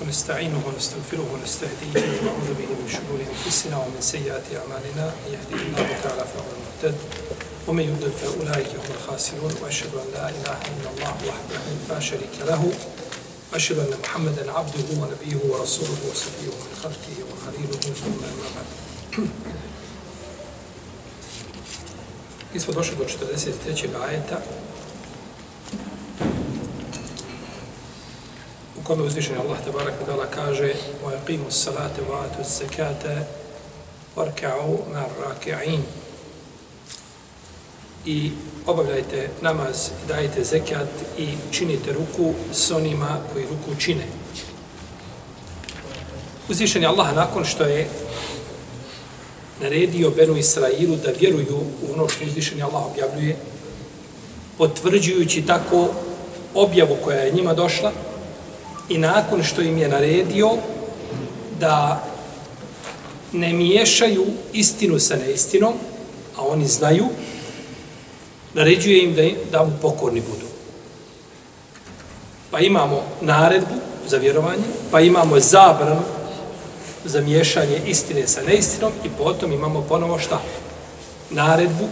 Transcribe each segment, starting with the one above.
ونستعينه ونستغفره ونستهديه ونعوذ به من شرور أنفسنا ومن سيئات أعمالنا. من الله تعالى فهو المهتد ومن يضلل فأولئك هم الخاسرون. وأشهد أن لا إله إلا الله وحده لا شريك له. وأشهد أن محمدا عبده ونبيه ورسوله وصفيه من خلقه وخليله ثم أما بعد. Mi smo došli do 43. ajeta kome uzvišen Allah tabarak i dala kaže وَيَقِيمُ السَّلَاةِ وَآتُ الزَّكَاةَ وَرْكَعُوا مَا الرَّاكِعِينَ I obavljajte namaz i dajte zekat i činite ruku s onima koji ruku čine. Uzvišen je Allah nakon što je naredio Benu Israilu da vjeruju u ono što uzvišen je Allah objavljuje, potvrđujući tako objavu koja je njima došla, i nakon što im je naredio da ne miješaju istinu sa neistinom, a oni znaju, naređuje im da, da mu pokorni budu. Pa imamo naredbu za vjerovanje, pa imamo zabranu za miješanje istine sa neistinom i potom imamo ponovo šta? Naredbu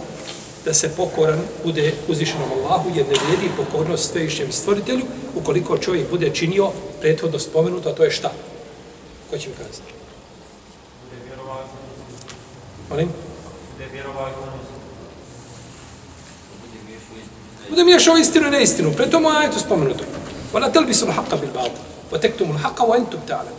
da se pokoran bude uzvišenom Allahu, jer ne vrijedi pokornost svevišnjem stvoritelju, ukoliko čovjek bude činio prethodno spomenuto, a to je šta? Ko će mi kazati? Molim? Bude miješao istinu i neistinu. Pre tomu je to spomenuto. Vala telbi su l'haqqa bil balta. Va tektumu l'haqqa wa entum ta'ala.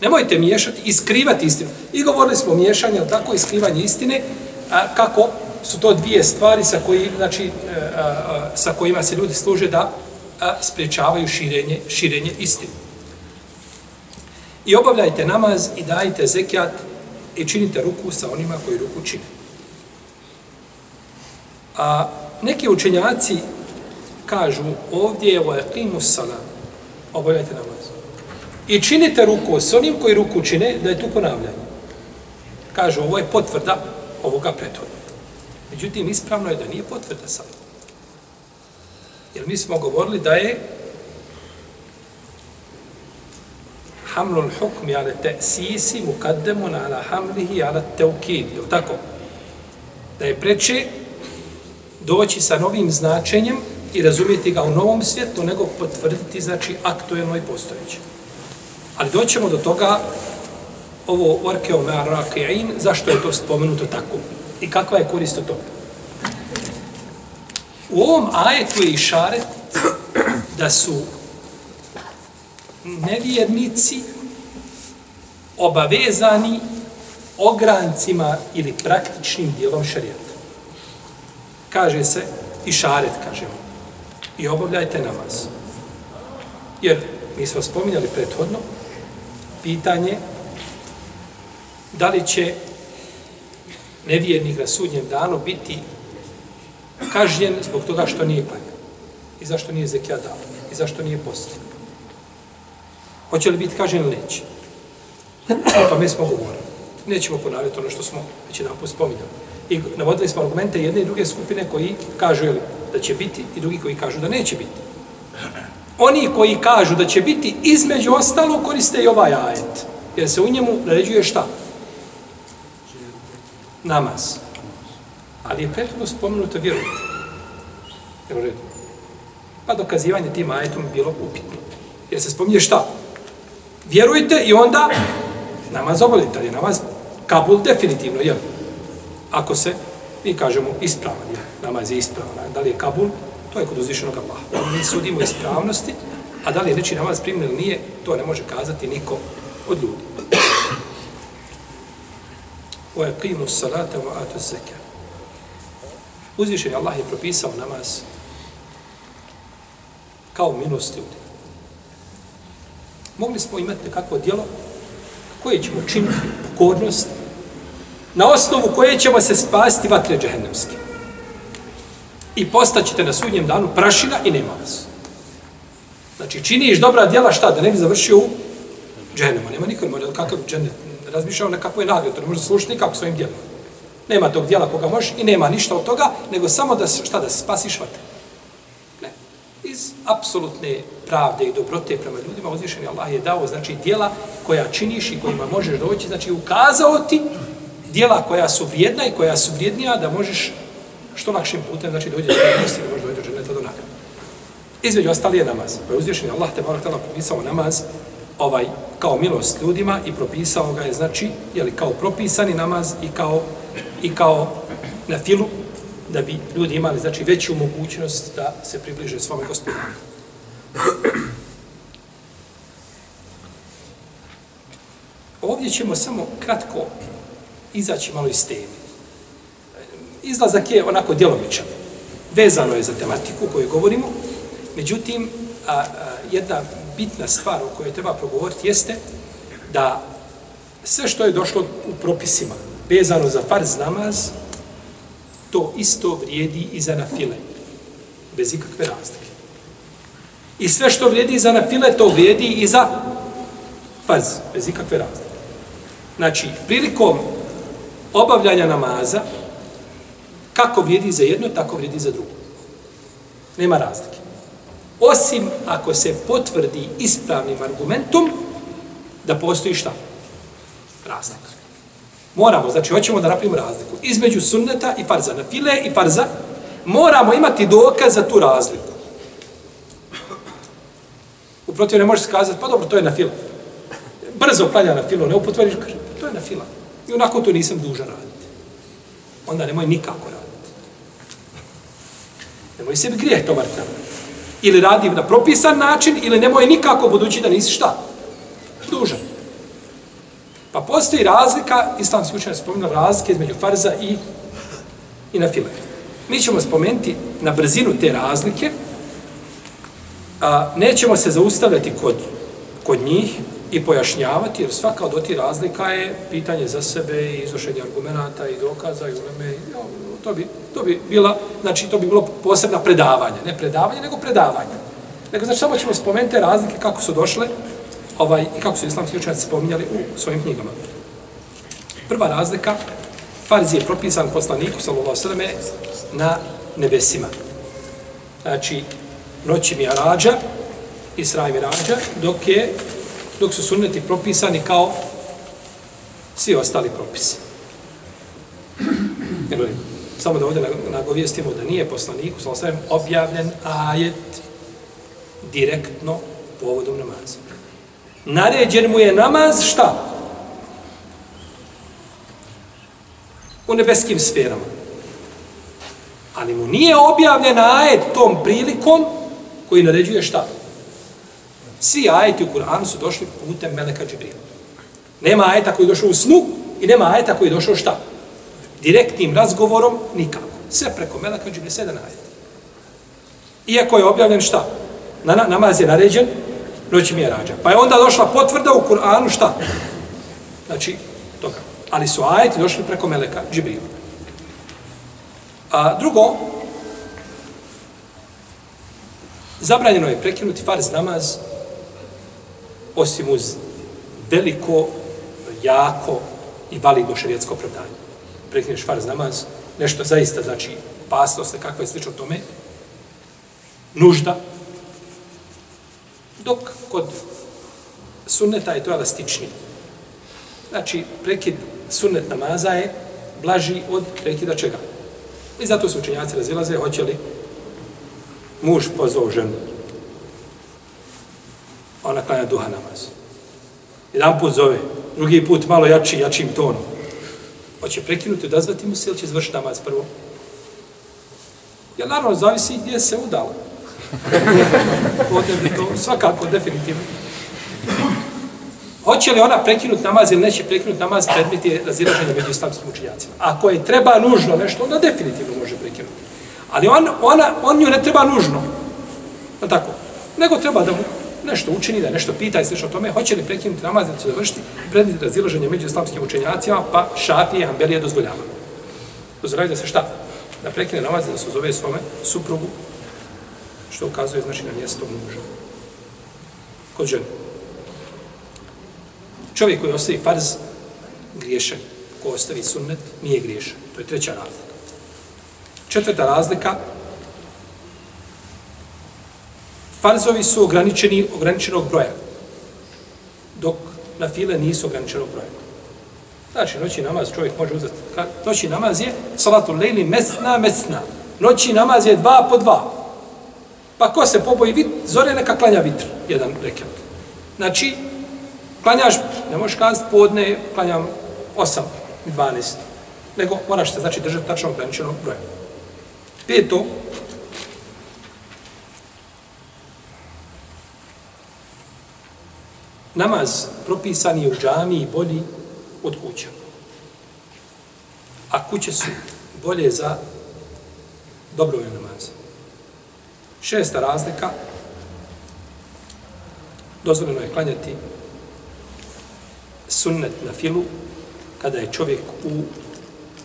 Nemojte miješati i skrivati istinu. I govorili smo o miješanju, ali tako i skrivanje istine, a, kako su to dvije stvari sa, koji, znači, a, a, sa kojima se ljudi služe da a, spriječavaju širenje, širenje istine. I obavljajte namaz i dajte zekijat i činite ruku sa onima koji ruku čine. A neki učenjaci kažu ovdje je vajaqimu salam, obavljajte namaz. I činite ruku s onim koji ruku čine, da je tu ponavljanje. Kažu, ovo je potvrda ovoga prethodnog. Međutim, ispravno je da nije potvrda samo. Jer mi smo govorili da je hamlul hukmi ala te'sisi mukaddemun ala hamlihi ala teukid. Je tako? Da je preče doći sa novim značenjem i razumjeti ga u novom svijetu, nego potvrditi, znači, aktuelno i postojeće. Ali doćemo do toga, ovo orkeo me zašto je to spomenuto tako? I kakva je korist od toga? U ovom ajetu je išaret da su nevjernici obavezani ograncima ili praktičnim dijelom šarijata. Kaže se i šaret, kažemo. I obavljajte namaz. Jer mi smo spominjali prethodno pitanje da li će nevjernik na sudnjem danu biti kažnjen zbog toga što nije klanio. I zašto nije zekija dao. I zašto nije postao. Hoće li biti kažen ili neće? Pa o tome smo govorili. Nećemo ponavljati ono što smo već jedan put spominjali. I navodili smo argumente jedne i druge skupine koji kažu ili da će biti i drugi koji kažu da neće biti. Oni koji kažu da će biti između ostalo koriste i ovaj ajet. Jer se u njemu naređuje šta? Namaz. Ali je prethodno spomenuto vjerujte. Jel u redu? Pa dokazivanje tim ajetom bilo upitno. Jer se spominje šta? Vjerujte i onda namaz obavljite. Ali je namaz kabul definitivno, jel? Ako se Mi kažemo ispravan je, namaz je ispravan. Da li je kabul, to je kod uzvišenog Allaha. Mi sudimo ispravnosti, a da li je reći namaz primljen ili nije, to ne može kazati niko od ljudi. Wa yaqimu salata wa atu zaka. je Allah je propisao namaz kao milost ljudi. Mogli smo imati kakvo djelo koje ćemo činiti pokornost na osnovu koje ćemo se spasti vatre džehennemske. I postaćete na sudnjem danu prašina i nema vas. Znači, činiš dobra djela šta? Da ne bi završio u džehennemu. Nema nikad mora, kakav džennet. Razmišljao na kakvoj nagrade, to ne može slušati nikako svojim djelima. Nema tog djela koga možeš i nema ništa od toga, nego samo da, šta, da spasiš vatre. Iz apsolutne pravde i dobrote prema ljudima uzvišeni Allah je dao, znači, djela koja činiš i kojima možeš doći, znači, ukazao ti djela koja su vrijedna i koja su vrijednija da možeš što lakšim putem, znači, dođe do vrijednosti i možeš doći do dženeta do nagrada. Između ostali je namaz. Pa je uzvišeni Allah te barak tala propisao namaz ovaj kao milost ljudima i propisao ga je, znači, je li kao propisani namaz i kao, i kao na filu, da bi ljudi imali, znači, veću mogućnost da se približe svome gospodaru. Ovdje ćemo samo kratko izaći malo iz teme. Izlazak je onako djelomičan. Vezano je za tematiku koju govorimo. Međutim, a, a, jedna bitna stvar o kojoj treba progovoriti jeste da sve što je došlo u propisima vezano za farz namaz, to isto vrijedi i za nafile. Bez ikakve razlike. I sve što vrijedi za nafile, to vrijedi i za farz. Bez ikakve razlike. Znači, prilikom obavljanja namaza, kako vrijedi za jedno, tako vrijedi za drugo. Nema razlike. Osim ako se potvrdi ispravnim argumentom da postoji šta? Razlika. Moramo, znači, hoćemo da napravimo razliku. Između sunneta i farza. Na file i farza moramo imati dokaz za tu razliku. Uprotiv ne možeš kazati, pa dobro, to je na file. Brzo klanja na filo, ne upotvoriš, kaže, to je na fila. I onako to nisam dužan raditi. Onda nemoj nikako raditi. Nemoj sebi grijeh to vrtati. Ili radi na propisan način, ili nemoj nikako budući da nisi šta? Dužan. Pa postoji razlika, islamski učenje spomenuo razlike između farza i, i na file. Mi ćemo spomenuti na brzinu te razlike, a, nećemo se zaustavljati kod, kod njih, i pojašnjavati, jer svaka od tih razlika je pitanje za sebe i iznošenje argumenta i dokaza i uleme. To bi, to bi bila, znači to bi bilo posebna predavanje, ne predavanje, nego predavanje. Nego znači samo ćemo spomenuti razlike kako su došle ovaj, i kako su islamski učenjaci spominjali u svojim knjigama. Prva razlika, farz je propisan poslaniku, sallallahu sallame, na nebesima. Znači, noći mi rađa, Isra mi rađa, dok je dok su sunneti propisani kao svi ostali propisi. Samo da ovdje nagovijestimo da nije poslaniku, sallallahu sallam, objavljen ajet direktno povodom namaza. Naređen mu je namaz šta? U nebeskim sferama. Ali mu nije objavljen ajed tom prilikom koji naređuje šta? Svi ajeti u Kur'anu su došli putem Meleka Džibrila. Nema ajeta koji je došao u snu i nema ajeta koji je došao šta? Direktnim razgovorom nikako. Sve preko Meleka Džibrila, sedam ajeta. Iako je objavljen šta? Na, na, namaz je naređen, noći Mjerađa. Pa je onda došla potvrda u Kur'anu šta? Znači, toga. Ali su ajeti došli preko Meleka Džibrila. A drugo, zabranjeno je prekinuti farz namaz osim uz veliko, jako i validno šarijetsko opravdanje. Prekineš farz namaz, nešto zaista znači opasnost, kakva je slično tome, nužda, dok kod sunneta je to elastičnije. Znači, prekid sunnet namaza je blaži od prekida čega. I zato su učenjaci razilaze, hoće li muž pozvao ženu ona klanja duha namaz. Jedan put zove, drugi put malo jači, jačim tonom. Hoće prekinuti, odazvati mu se ili će završiti namaz prvo? Jer naravno zavisi gdje se udala. Ovdje bi to svakako definitivno. Hoće li ona prekinuti namaz ili neće prekinuti namaz, predmet je razilaženje među islamskim učinjacima. Ako je treba nužno nešto, onda definitivno može prekinuti. Ali on, ona, on nju ne treba nužno. Je tako? Nego treba da mu nešto učini, da nešto pita i sve o tome, hoće li prekinuti namaz da će završiti predmet razilaženje među islamskim učenjacima, pa šafije i ambelije dozvoljava. Dozvoljavaju da se šta? Da prekine namaz da se zove svome suprugu, što ukazuje znači na mjesto muža. Kod žene. Čovjek koji ostavi farz, griješan. Ko ostavi sunnet, nije griješan. To je treća razlika. Četvrta razlika, farzovi su ograničeni, ograničenog broja, dok na file nisu ograničenog broja. Znači, noći namaz čovjek može uzeti. Noći namaz je salatu lejli mesna, mesna. Noći namaz je dva po dva. Pa ko se poboji vit, zore neka klanja vitr, jedan rekat. Znači, klanjaš, ne možeš kazati podne, klanjam 8, 12. Nego moraš se, znači, držati tačno ograničenog broja. Peto, namaz propisan je u džami bolji od kuća. A kuće su bolje za dobrovne namaze. Šesta razlika, dozvoljeno je klanjati sunnet na filu kada je čovjek u,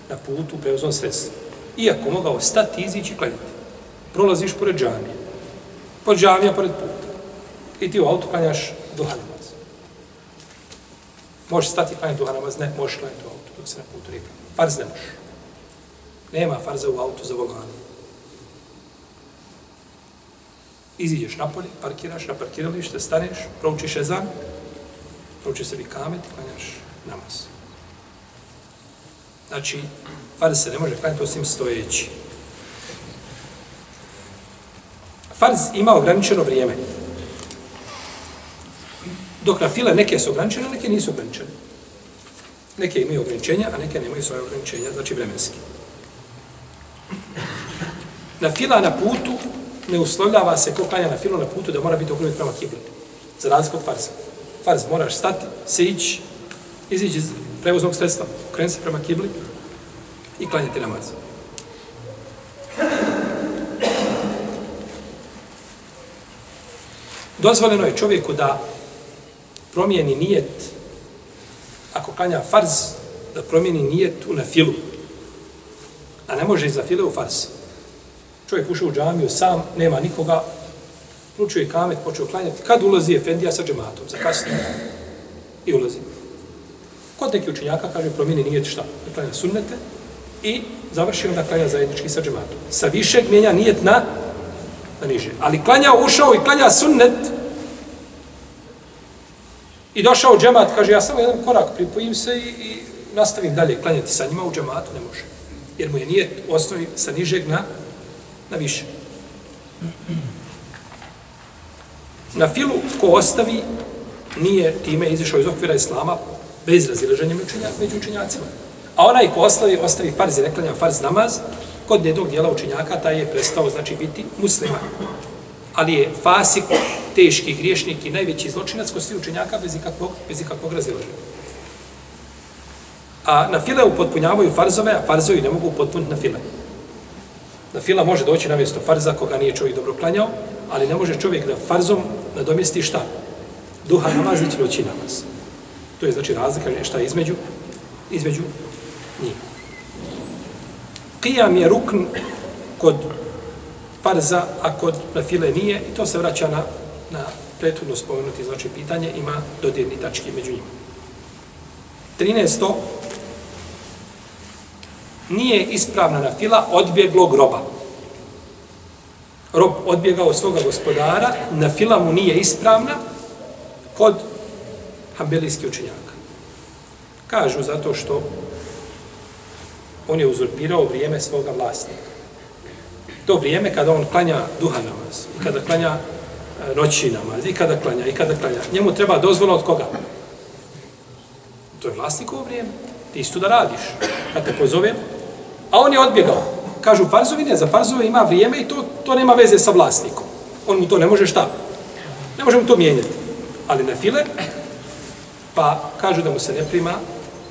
na putu u prevoznom sredstvu. Iako mogao stati, izići i klanjati. Prolaziš pored džamije. Pored džamija, pored puta. I ti u auto klanjaš duha namaz. Možeš stati klanjati duha namaz? Ne, možeš klanjati u auto dok se na putu rika. Farz ne možeš. Nema farza u auto za volanom. Iziđeš napolje, parkiraš na parkiralište, staneš, proučiš ezan, proučiš sebi kamet i klanjaš namaz. Znači, farz se ne može klanjati osim stojeći. Farz ima ograničeno vrijeme. Dok na file neke su ograničene, neke nisu ograničene. Neke imaju ograničenja, a neke nemaju svoje ograničenja, znači vremenski. Na fila na putu ne uslovljava se ko klanja na filu na putu da mora biti okrenut prema kibli. Za razliku od farza. Farz moraš stati, se ići, izići iz prevoznog sredstva, okrenuti se prema kibli i klanjati namaz. Dozvoljeno je čovjeku da promijeni nijet, ako klanja farz, da promijeni nijet u na filu. A ne može iza file u farz. Čovjek ušao u džamiju sam, nema nikoga, Pručuje kamet, počeo klanjati. Kad ulazi Efendija sa džematom? Za kasno. I ulazi. Kod neki učenjaka kaže promijeni nijet šta? Da klanja sunnete i završio da klanja zajednički sa džematom. Sa višeg mijenja nijet na, na niže. Ali klanja ušao i klanja sunnet i došao džemat, kaže ja samo jedan korak pripojim se i, i nastavim dalje klanjati sa njima u džematu, ne može. Jer mu je nijet u osnovi sa nižeg na, na više. Na filu ko ostavi nije time izišao iz okvira islama bez razilaženja među učenjacima. A onaj ko ostavi, ostavi farz i neklanja farz namaz, kod jednog dijela učenjaka taj je prestao znači biti musliman. Ali je fasik, teški griješnik i najveći zločinac kod svih učenjaka bez ikakvog, bez ikakvog razilaženja. A na file upotpunjavaju farzove, a farzovi ne mogu upotpuniti na file. Na fila može doći na mjesto farza koga nije čovjek dobro klanjao, ali ne može čovjek da farzom nadomjesti šta? Duha namaz ili noći namaz. To je znači razlika šta između, između njih. Qiyam je rukn kod farza, a kod na file nije, i to se vraća na, na prethodno spomenuti znači pitanje, ima dodirni tački među njima. 13. Nije ispravna na fila odbjeglog groba rob odbjegao svoga gospodara, na fila mu nije ispravna kod hambelijskih učenjaka. Kažu zato što on je uzurpirao vrijeme svoga vlasnika. To vrijeme kada on klanja duha namaz, i kada klanja e, noći namaz, i kada klanja, i kada klanja. Njemu treba dozvola od koga? To je vlasnikovo vrijeme. ti isto da radiš. Kad te pozovem, a on je odbjegao. Kažu farzovi, ne, za farzove ima vrijeme i to, to nema veze sa vlasnikom. On mu to ne može šta? Ne može mu to mijenjati. Ali na file, pa kažu da mu se ne prima,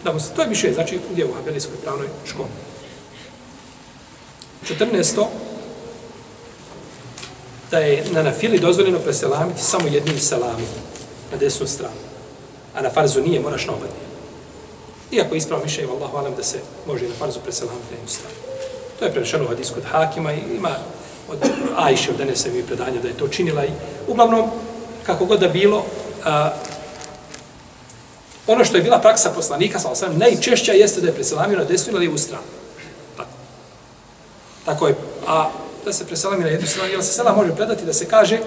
da mu se, to je više, znači, gdje u Habelijskoj pravnoj školi. 14. Da je na nafili dozvoljeno preselamiti samo jednim selamom na desnu stranu. A na farzu nije, moraš na obadnije. Iako je ispravo mišljenje, Allah hvalam da se može na farzu preselamiti na jednu stranu. To je prenešeno u hadisku od Hakima i ima od Ajše, od Enesa mi predanja da je to činila i uglavnom, kako god da bilo, a, ono što je bila praksa poslanika, sa osam, najčešća jeste da je preselamio na desnu ili lijevu stranu. Tako. Tako je. A da se preselami na jednu stranu, jer se selam može predati da se kaže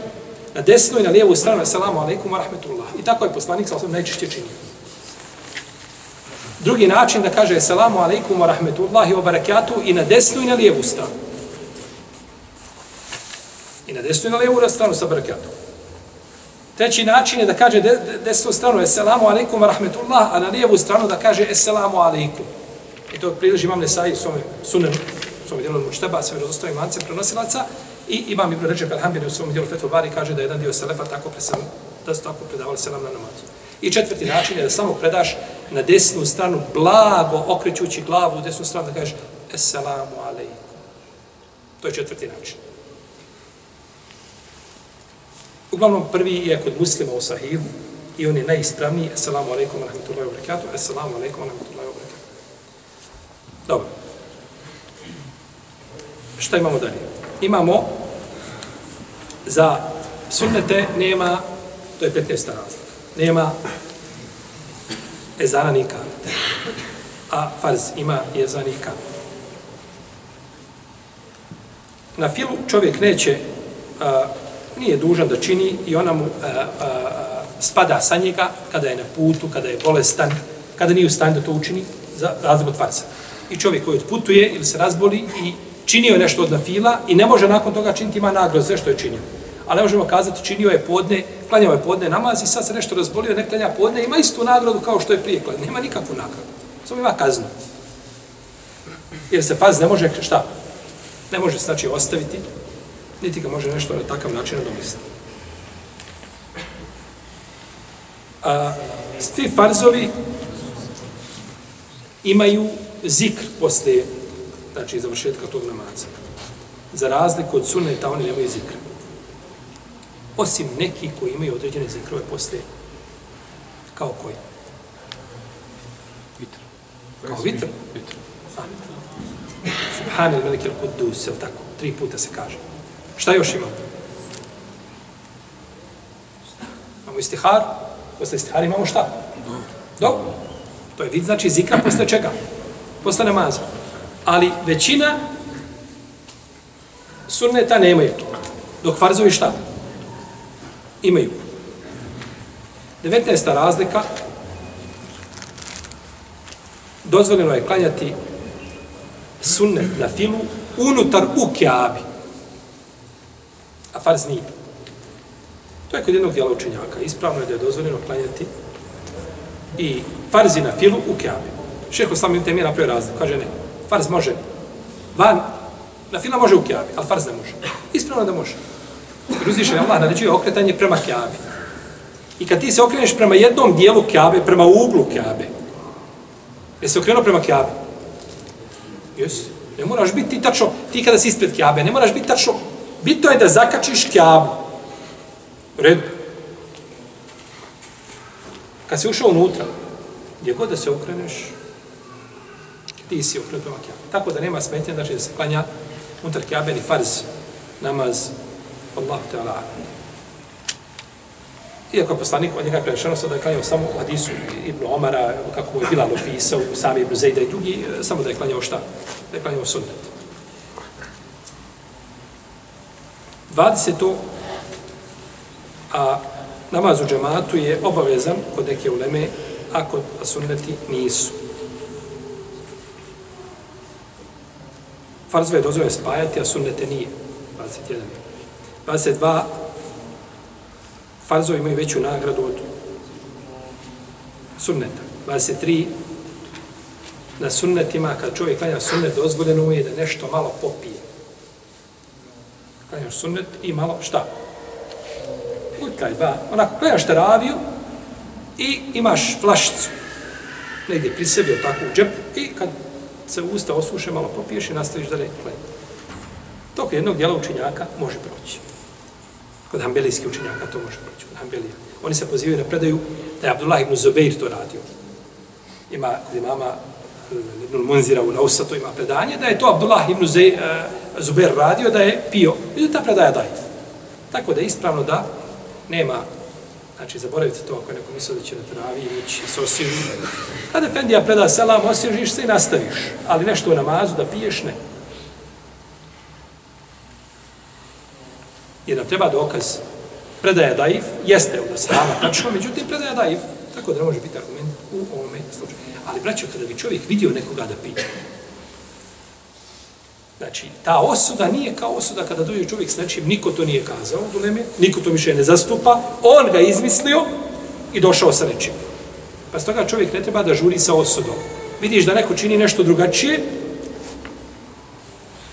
na desnu i na lijevu stranu, selamu alaikum wa rahmetullah. I tako je poslanik sa osam najčešće činio. Drugi način da kaže selamu alaikum wa rahmetullahi wa barakatuh i na desnu i na lijevu stranu. I na desnu i na lijevu stranu sa barakatom. Treći način je da kaže de, de, desnu stranu Esselamu alaikum wa rahmetullah, a na lijevu stranu da kaže Esselamu alaikum. I to prileži imam Nesai u svome sunenu, u svome dijelu Mučteba, sve rozostavim lancem prenosilaca, i imam Ibn Ređeb Alhambir u svom djelu Fetul Bari kaže da jedan dio Selefa tako preselam, da su tako predavali selam na namazu. I četvrti način je da samo predaš na desnu stranu, blago okrećući glavu u desnu stranu, da kažeš Esselamu alaikum. To je četvrti način. Uglavnom, prvi je kod muslima u sahihu i on je najispravniji. Assalamu alaikum rahmatullahi wa barakatuh. Assalamu alaikum rahmatullahi wa barakatuh. Dobro. Šta imamo dalje? Imamo za sunnete nema, to je 15. razlika, nema ezana ni. A farz ima ezan i. Na filu čovjek neće a, nije dužan da čini i ona mu a, a, spada sa njega kada je na putu, kada je bolestan, kada nije u stanju da to učini za razliku od farza. I čovjek koji putuje ili se razboli i činio je nešto od nafila i ne može nakon toga činiti, ima nagrod sve što je činio. Ali ne možemo kazati, činio je podne, klanjao je podne namaz i sad se nešto razbolio, ne klanja podne, ima istu nagradu kao što je prije klanjao. Nema nikakvu nagradu. Samo ima kaznu. Jer se faz ne može, šta? Ne može znači ostaviti niti ga može nešto na takav način nadomisliti. A, svi farzovi imaju zikr posle znači završetka tog namaza. Za razliku od sunneta, oni nemaju zikr. Osim neki koji imaju određene zikrove posle, kao koji? Vitr. Kao vitr? Vitr. Subhanel Melikil Kudus, je tako? Tri puta se kaže. Šta još imamo? Imamo istihar, posle istihara imamo šta? Do. To je vid, znači zikra posle čega? Posle namaza. Ali većina sunneta nemaju to. Dok farzovi šta? Imaju. 19. razlika dozvoljeno je klanjati sunnet na filu unutar u kjabi a farz nije. To je kod jednog dijela učenjaka. Ispravno je da je dozvoljeno klanjati i farzi na filu u kjabi. Šeho sam im temije napravio razliku. Kaže ne, farz može van, na fila može u kjabi, ali farz ne može. Ispravno da može. Jer uzviše je Allah naređuje okretanje prema kjabi. I kad ti se okreneš prema jednom dijelu kjabe, prema uglu kjabe, je se okrenuo prema kjabi? Jes. Ne moraš biti tačno, ti kada si ispred kjabe, ne moraš biti tačno Bitno je da zakačiš kjabu. U redu. Kad si ušao unutra, gdje god da se okreneš, ti si okrenut prema Kjabe. Tako da nema smetnje, znači da se klanja unutar kjabe ni farz, namaz, Allah te. Iako je poslanik od njega prešeno sada je klanjao samo u hadisu Ibn Omara, kako mu je Bilal opisao, sami Ibn Zejda i drugi, samo da je klanjao šta? Da je klanjao sunnet. 20. A namaz u džematu je obavezan kod neke uleme, a kod sunneti nisu. Farzve je dozvoje spajati, a sunnete nije. 21. Pa 22. Farzove imaju veću nagradu od sunneta. Pa 23. na sunnetima, kad čovjek klanja sunnet, dozvoljeno mu je da nešto malo popije. Klanjaš sunnet i malo, šta? Utkaj, ba, onako, klanjaš teraviju i imaš flašicu. Negdje pri sebi, tako u džepu, i kad se usta osuše, malo popiješ i nastaviš da ne klanjaš. To jednog djela učenjaka može proći. Kod hambelijskih učenjaka to može proći, kod hambelija. Oni se pozivaju na predaju da je Abdullah ibn Zubeir to radio. Ima kod imama eh, Ibn Munzira u Lausatu ima predanje da je to Abdullah ibn Zey, uh, eh, Zubair radio da je pio. I da ta predaja daje. Tako da je ispravno da nema Znači, zaboravite to ako neko misle da će na travi ići s osježu. Kada Efendija preda selam, osježiš se i nastaviš. Ali nešto u namazu da piješ, ne. Jer da treba dokaz predaja daif, jeste od Asrama, tačno, međutim predaja daif, tako da ne može biti argument u ovome slučaju. Ali, braćo, kada bi čovjek vidio nekoga da pije, Znači, ta osuda nije kao osuda kada dođe čovjek s nečim, niko to nije kazao u Duleme, niko to više ne zastupa, on ga izmislio i došao sa nečim. Pa s toga čovjek ne treba da žuri sa osudom. Vidiš da neko čini nešto drugačije,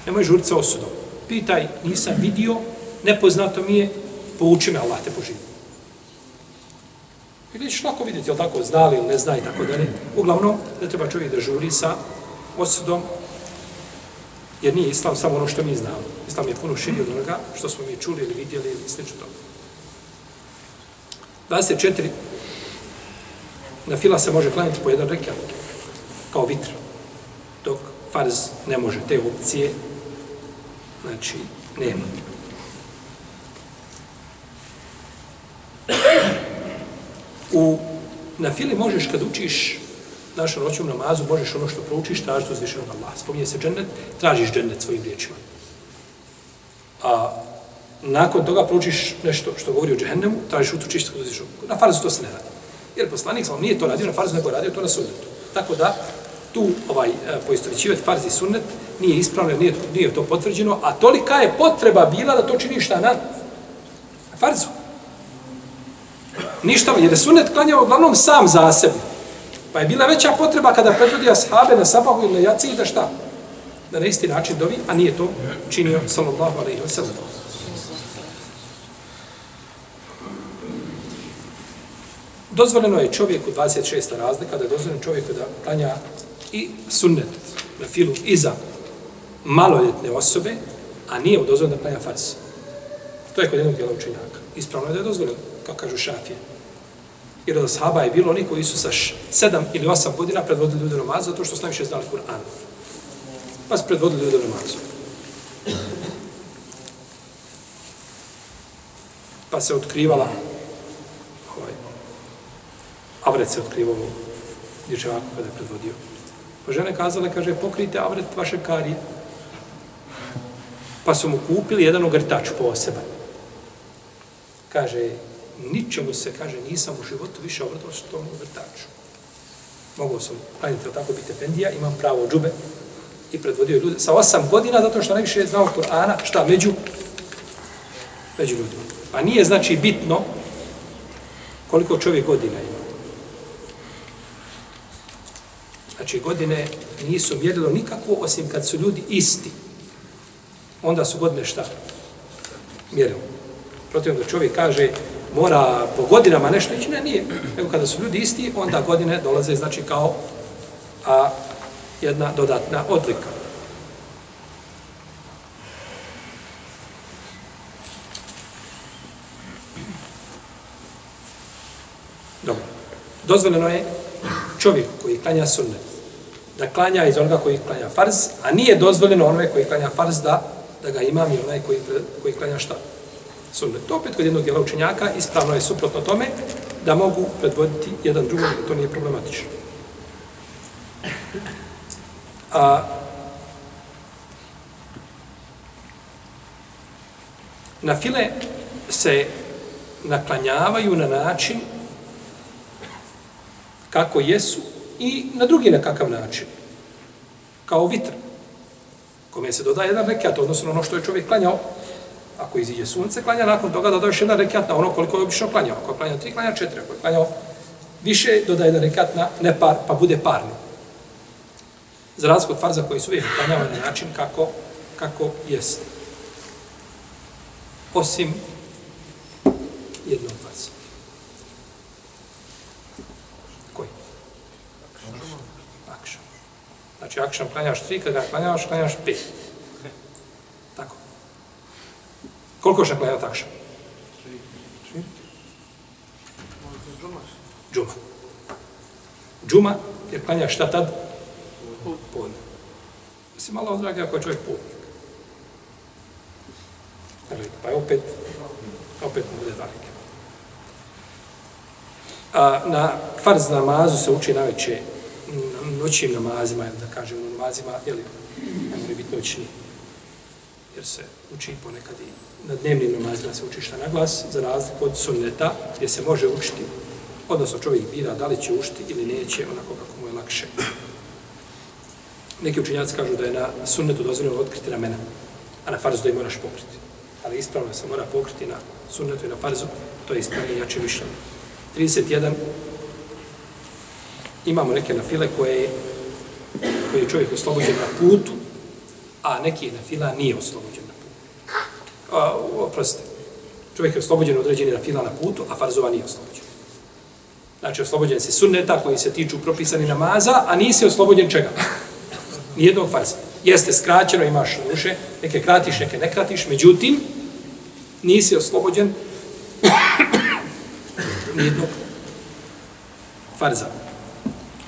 nemoj žuriti sa osudom. Pitaj, nisam vidio, nepoznato mi je, pouči me, Allah te poživi. Vidiš, lako vidjeti, jel tako, zna li ili ne zna i tako da ne. Uglavnom, ne treba čovjek da žuri sa osudom, jer nije islam samo ono što mi znamo. Islam je puno širi od onoga što smo mi čuli ili vidjeli ili slično toga. 24. Na fila se može klanjati po jedan rekiat, kao vitr, dok farz ne može te opcije, znači, nema. U, na fili možeš kad učiš našom noćom namazu, možeš ono što proučiš, tražiš uzvišenog Allah. Spominje se džennet, tražiš džennet svojim riječima. A nakon toga proučiš nešto što govori o džehennemu, tražiš utočište kod uzvišenog. Na farzu to se ne radi. Jer poslanik sam nije to radio na farzu, nego radio to na sunnetu. Tako da, tu ovaj, e, poistovićivati farz i sunnet nije ispravno, nije, nije to potvrđeno, a tolika je potreba bila da to činiš šta na farzu. Ništa, jer je sunnet klanjao uglavnom sam za sebe. Pa je bila veća potreba kada predvodi ashabe na sabahu ili na jaci da šta? Da na isti način dovi, a nije to činio sallallahu alaihi wa sallam. Dozvoljeno je čovjeku 26. razlika da je dozvoljeno čovjeku da klanja i sunnet na filu iza maloljetne osobe, a nije dozvoljeno da klanja fars. To je kod jednog djela učenjaka. Ispravno je da je dozvoljeno, kao kažu šafije. Jer od sahaba je bilo oni koji su sa sedam ili osam godina predvodili ljude namazu, zato što su najviše znali Kur'an. Pa su predvodili ljude namazu. Pa se otkrivala ovaj, avret se otkrivao dječevaku kada je predvodio. Pa žene kazale, kaže, pokrijte avret vaše karije. Pa su mu kupili jedan ogrtač poseban. Kaže, ničemu se, kaže, nisam u životu više obrtao što tomu vrtaču. Mogao sam, hajde tako biti efendija, imam pravo džube i predvodio ljude sa osam godina, zato što najviše je znao Kur'ana, šta, među, među ljudima. Pa nije, znači, bitno koliko čovjek godina ima. Znači, godine nisu mjerilo nikako, osim kad su ljudi isti. Onda su godine šta? Mjerilo. Protiv da čovjek kaže, mora po godinama nešto ići, ne, nije. Nego kada su ljudi isti, onda godine dolaze, znači, kao a, jedna dodatna odlika. Dobro. Dozvoljeno je čovjek koji klanja sunnet, da klanja iz onoga koji klanja farz, a nije dozvoljeno onome koji klanja farz da, da ga imam i onaj koji, koji klanja šta? Sunnet. To opet kod jednog dijela učenjaka ispravno je suprotno tome da mogu predvoditi jedan drugom, to nije problematično. A, na file se naklanjavaju na način kako jesu i na drugi nekakav način. Kao vitr. Kome se dodaje jedan rekat, odnosno ono što je čovjek klanjao ako iziđe sunce, klanja nakon toga dodaje još jedan rekat na ono koliko je obično klanjao. Ako je klanjao tri, klanja četiri. Ako je klanjao više, dodaje jedan rekat na nepar, pa bude parni. Za razliku od farza koji su uvijek klanjavani na način kako, kako jeste. Osim jednog farza. Koji? Akšam. Znači, akšam klanjaš tri, kada klanjaš, klanjaš pet. Tako. Koliko še klanjati akšam? Džuma. Džuma, je klanja šta tad? Podne. Mislim, malo odragi ako je čovjek podnik. Dakle, pa je opet, opet mu bude dalike. A, na farz namazu se uči najveće noćnim namazima, da kažemo namazima, jel, ne mora biti noćni, jer se uči ponekad i na dnevnim namazima se uči šta na glas, za razliku od sunneta, gdje se može učiti Odnosno čovjek bira da li će učiti ili neće, onako kako mu je lakše. Neki učinjaci kažu da je na sunnetu dozvoljeno otkriti ramena, a na farzu da je moraš pokriti. Ali ispravno se mora pokriti na sunnetu i na farzu, to je ispravno i jače mišljenje. 31. Imamo neke na file koje, koje je čovjek oslobođen na putu, a neki na fila nije oslobođen. A, oprostite, čovjek je oslobođen određeni na fila na putu, a farzova nije oslobođen. Znači, oslobođen si sunneta koji se tiču propisani namaza, a nisi oslobođen čega? Nijednog farza. Jeste skraćeno, imaš duše, neke kratiš, neke ne kratiš, međutim, nisi oslobođen nijednog farza.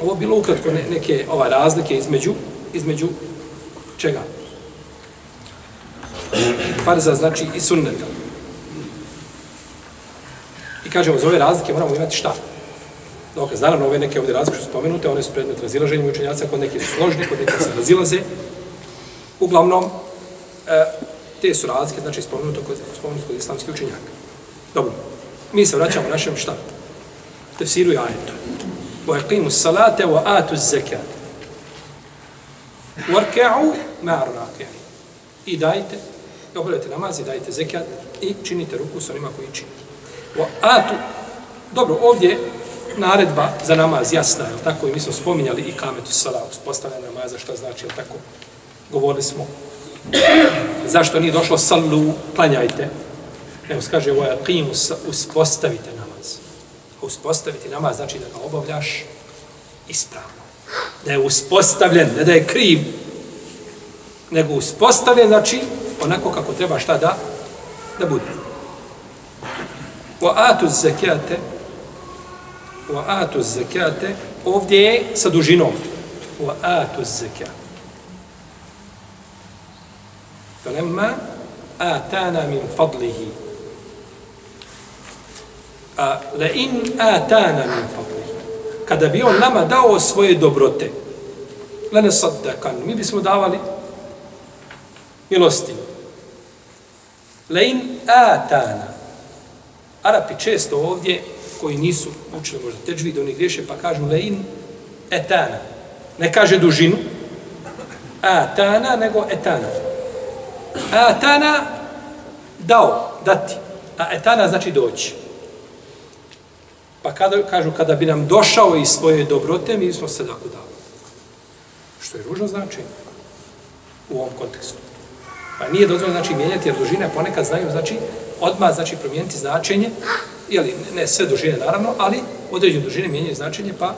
Ovo bilo ukratko ne, neke ova razlike između, između čega? Farza znači i sunneta. I kažemo, za ove razlike moramo imati šta? dokaz. Naravno, ove neke ovdje razlike što spomenute, one su predmet razilaženja učenjaca, kod nekih su složni, kod nekih se razilaze. Uglavnom, e, te su razlike, znači spomenuto kod, spomenuto kod islamskih učenjaka. Dobro, mi se vraćamo našem šta? Tefsiru i ajetu. Wa aqimu salate wa atu zekat. Warka'u ma'ar raqi'in. I dajte, i obavljate namaz i dajte zekat i činite ruku sa onima koji čini. Wa atu, dobro, ovdje naredba za namaz jasna, je tako? I mi smo spominjali i kametu sala, uspostavljanje namaza, šta znači, je tako? Govorili smo. Zašto nije došlo salu, klanjajte. Nego se kaže, ovo je uspostavite namaz. Uspostaviti namaz znači da ga obavljaš ispravno. Da je uspostavljen, ne da je kriv, nego uspostavljen, znači onako kako treba šta da, da bude. Wa atu zekijate, wa atu zekate, ovdje je sa dužinom. Wa atu zekate. Falemma atana min fadlihi. A la in atana min fadlihi. Kada bi on nama dao svoje dobrote, la ne saddakan, mi bismo davali milosti. Lein atana. Arapi često ovdje koji nisu učili možda teđvid, oni griješe pa kažu lein etana. Ne kaže dužinu, atana, nego etana. Atana, dao, dati. A etana znači doći. Pa kada, kažu, kada bi nam došao iz svoje dobrote, mi smo se tako dali. Što je ružno značenje u ovom kontekstu. Pa nije dozvoljeno znači mijenjati, jer dužine ponekad znaju, znači, odmah znači promijeniti značenje jeli, ne sve dužine naravno, ali određene dužine mijenjaju značenje, pa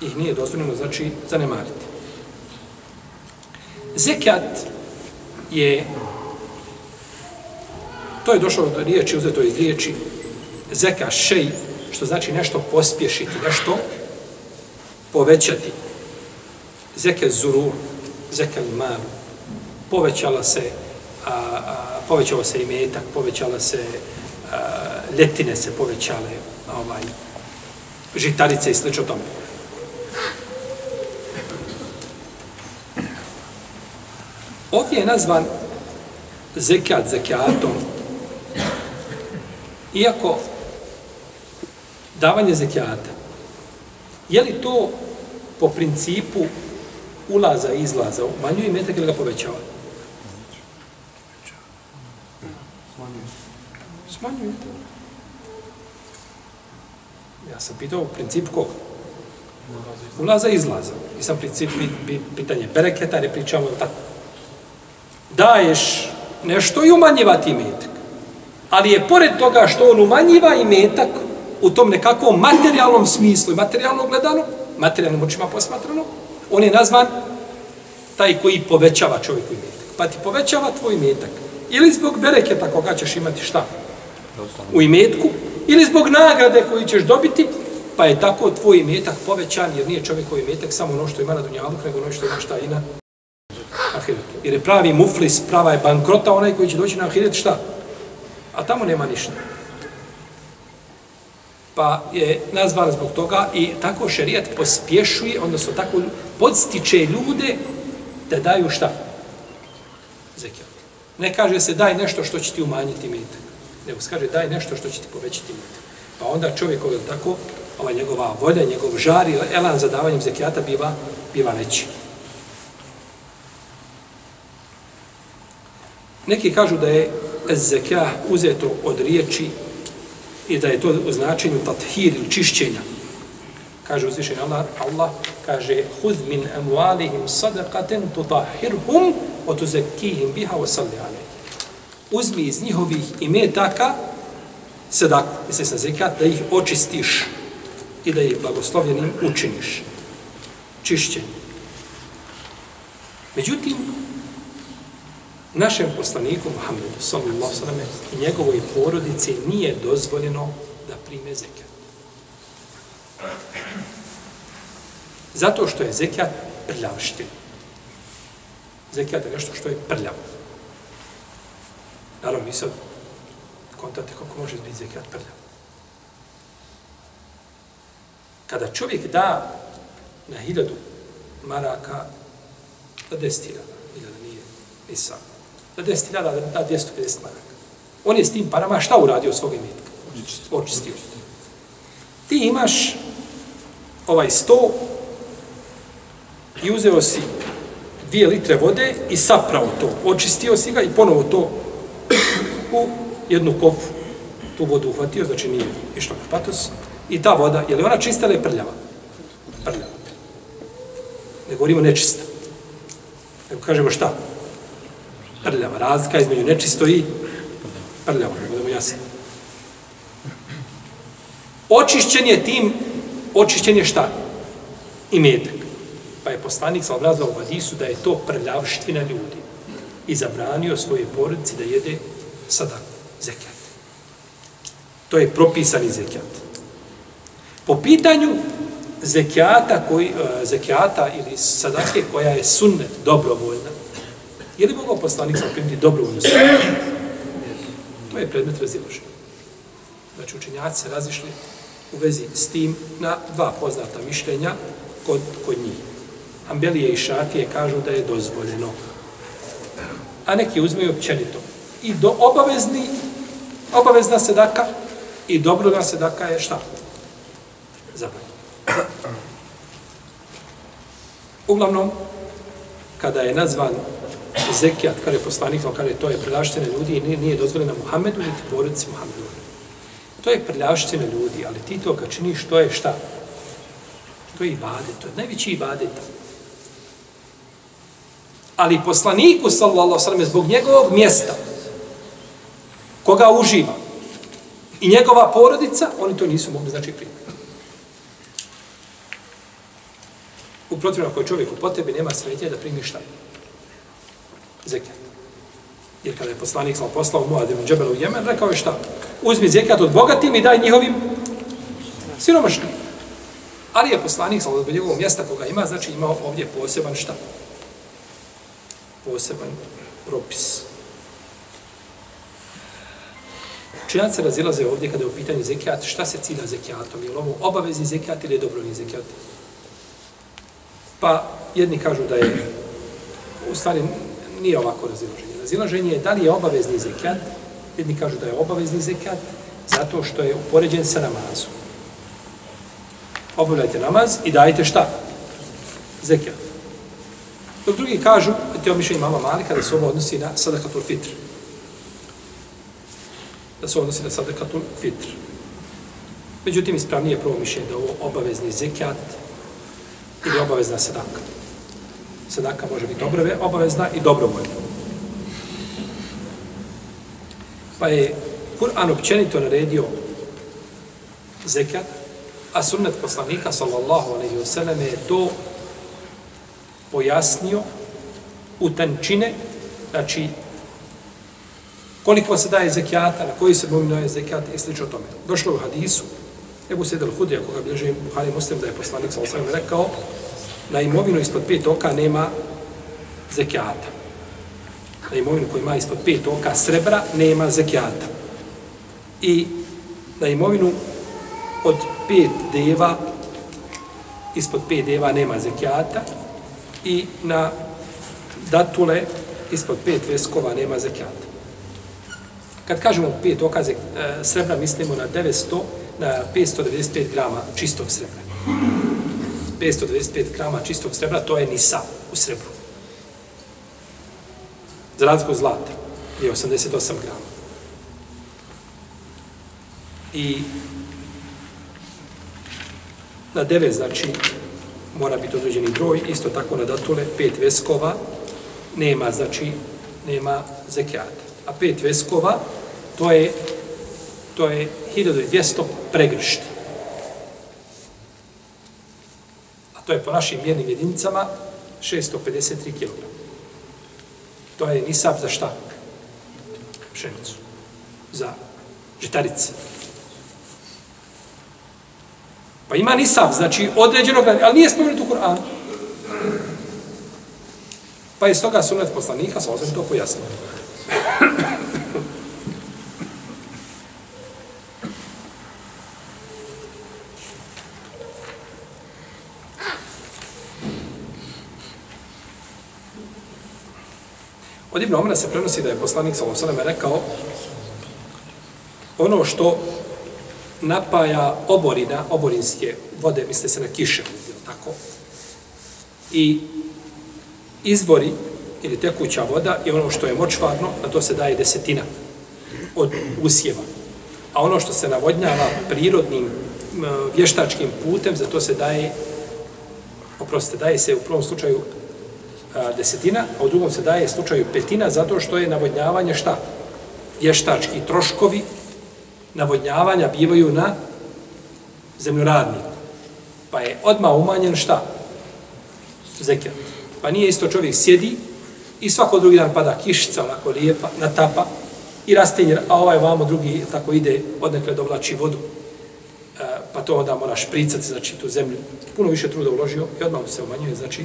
ih nije dozvoljeno, znači, zanemariti. Zekat je, to je došlo do riječi, uzeto iz riječi, zeka šej, što znači nešto pospješiti, nešto povećati. Zeke zuru, zeke maru, povećala se a, a, povećao se i metak, povećala se a, ljetine se povećale, ovaj, žitarice i slično tome. Ovdje je nazvan zekat zekatom, iako davanje zekijata, je li to po principu ulaza i izlaza, umanjuje metak ili ga povećava? Smanjuje. Ja sam pitao u principu koga? Ulaza i izlaza. I sam princip, pitanje bereketa, ne pričamo tako. Daješ nešto i umanjiva ti metak. Ali je pored toga što on umanjiva i metak u tom nekakvom materijalnom smislu i materijalno gledano, materijalnim očima posmatrano, on je nazvan taj koji povećava čovjeku imetak. Pa ti povećava tvoj imetak. Ili zbog bereketa koga ćeš imati šta? U imetku. Ili zbog nagrade koju ćeš dobiti, pa je tako tvoj imetak povećan, jer nije čovjekov imetak samo ono što ima na dunjalu, nego ono što ima šta i na ahiretu. Jer je pravi muflis, prava je bankrota, onaj koji će doći na ahiret, šta? A tamo nema ništa. Pa je nazvan zbog toga i tako šerijat pospješuje, odnosno tako podstiče ljude da daju šta? Zekijat. Ne kaže se daj nešto što će ti umanjiti imetak, nego se kaže daj nešto što će ti povećati imet. Pa onda čovjek ovaj tako, ova njegova volja, njegov žar i elan za davanjem zekijata biva, biva veći. Neki kažu da je zekijah uzeto od riječi i da je to u značenju tathir ili čišćenja. Kaže uzvišen Allah, Allah kaže hud min amualihim sadaqaten tutahirhum wa tuzakkihim biha wa salli alayhi. Uzmi iz njihovih imetaka sadaku, misli se zekat, da ih očistiš i da ih blagoslovljenim učiniš. Čišćenje. Međutim, našem poslaniku Muhammedu sallallahu sallam i njegovoj porodici nije dozvoljeno da prime zekat. Zato što je zekat prljavština. Zekat je nešto što je prljavo. Naravno, mi sad kontate kako može biti zekat prljav. Kada čovjek da na hiljadu maraka, da destira, hiljada nije, nisam, da destira, da da 250 maraka. On je s tim parama šta uradio svog imetka? Očistio. Ti imaš ovaj sto i uzeo si dvije litre vode i saprao to. Očistio si ga i ponovo to u jednu kofu. Tu vodu uhvatio, znači nije išlo patos. I ta voda, je li ona čista ili prljava? Prljava. Ne govorimo nečista. Nego kažemo šta? Prljava. Razlika između nečisto i prljava. Ne budemo jasni. Očišćen je tim, očišćen je šta? I metak. Pa je poslanik sa obrazao u Hadisu da je to prljavština ljudi. I zabranio svoje porodici da jede sadak, zekijat. To je propisani zekijat. Po pitanju zekijata, koji, e, zekijata ili sadake koja je sunnet, dobrovoljna, je li mogao poslanik sam primiti dobrovoljnu sadaku? To je predmet raziloženja. Znači, učenjaci se razišli u vezi s tim na dva poznata mišljenja kod, kod njih. Ambelije i Šafije kažu da je dozvoljeno. A neki uzmeju općenito. I do obavezni, obavezna sedaka i dobrodna sedaka je šta? Zabranjeno. Uglavnom, kada je nazvan zekijat, kada je poslanik, kada je to je prelaštene ljudi i nije, nije dozvoljeno Muhammedu, niti porodici Muhammedu. To je prljavština ljudi, ali ti to kad činiš, to je šta? To je ibadet, to je najveći ibadet. Ali poslaniku, sallallahu sallam, zbog njegovog mjesta, koga uživa, i njegova porodica, oni to nisu mogli znači primiti. U protivno, ako je čovjek u potrebi, nema sretnje da primi šta? Zekijat. Jer kada je poslanik sam poslao Muadim Džebel u Jemen, rekao je šta? Uzmi zekijat od bogatim i daj njihovim siromašnim. Ali je poslanik sam od njegovog mjesta koga ima, znači imao ovdje poseban šta? Poseban propis. Činjaci se razilaze ovdje kada je u pitanju zekijat, šta se cilja zekijatom? Je li ovo obavezni zekijat ili je dobrovni zekijat? Pa jedni kažu da je, u stvari nije ovako razilaženje. Razilaženje je da li je obavezni zekijat, jedni kažu da je obavezni zekijat, zato što je upoređen sa namazom. Obavljajte namaz i dajte šta? Zekijat. Dok drugi kažu, te omišljenje mama Malika, kada se ovo odnosi na sadakatul fitr. Da se odnosi na sadakatul fitr. Međutim, ispravnije prvo mišljenje da ovo obavezni zekijat ili obavezna sadaka. Sadaka može biti dobrove, obavezna i dobrovoljna. Pa je Kur'an općenito naredio zekat, a sunnet poslanika, sallallahu alaihi wa sallam, je to pojasnio u tančine, znači koliko se daje zekijata, na koji se momino je zekijat i slično tome. Došlo u hadisu, Ebu Sedel Hudija, koga bliže Buhari Muslim, da je poslanik sa osvijem rekao, na imovinu ispod pet oka nema zekijata. Na imovinu koja ima ispod pet oka srebra nema zekijata. I na imovinu od pet deva, ispod pet deva nema zekijata. I na datule ispod pet veskova nema zekijata. Kad kažemo pet okaze e, srebra, mislimo na 900 na 595 grama čistog srebra. 595 grama čistog srebra, to je nisa u srebru. Za razliku zlata je 88 grama. I na 9, znači, mora biti određeni broj, isto tako na datule, pet veskova, nema, znači, nema zekijata. A pet veskova, to je to je 1200 pregršti. A to je po našim mjernim jedinicama 653 kg. To je nisab za šta? Pšenicu. Za žitarice. Pa ima nisab, znači određenog, ali nije spomenut u Kur'anu. Pa je stoga sunet poslanika, sa osam to pojasnio. Od Ibn Omara se prenosi da je poslanik sa Osaleme rekao ono što napaja oborina, oborinske vode, misle se na kiše, tako, i izvori ili tekuća voda i ono što je močvarno, na to se daje desetina od usjeva. A ono što se navodnjava prirodnim vještačkim putem, za to se daje, oprostite, daje se u prvom slučaju desetina, a u drugom se daje slučaju petina, zato što je navodnjavanje šta? Vještački troškovi navodnjavanja bivaju na zemljoradniku. Pa je odma umanjen šta? Zekijat. Pa nije isto čovjek sjedi i svako drugi dan pada kišica, onako lijepa, natapa i rastenje, a ovaj vamo drugi tako ide odnekle dovlači vodu E, pa to onda mora špricati, znači, tu zemlju. Puno više truda uložio i odmah se umanjuje, znači,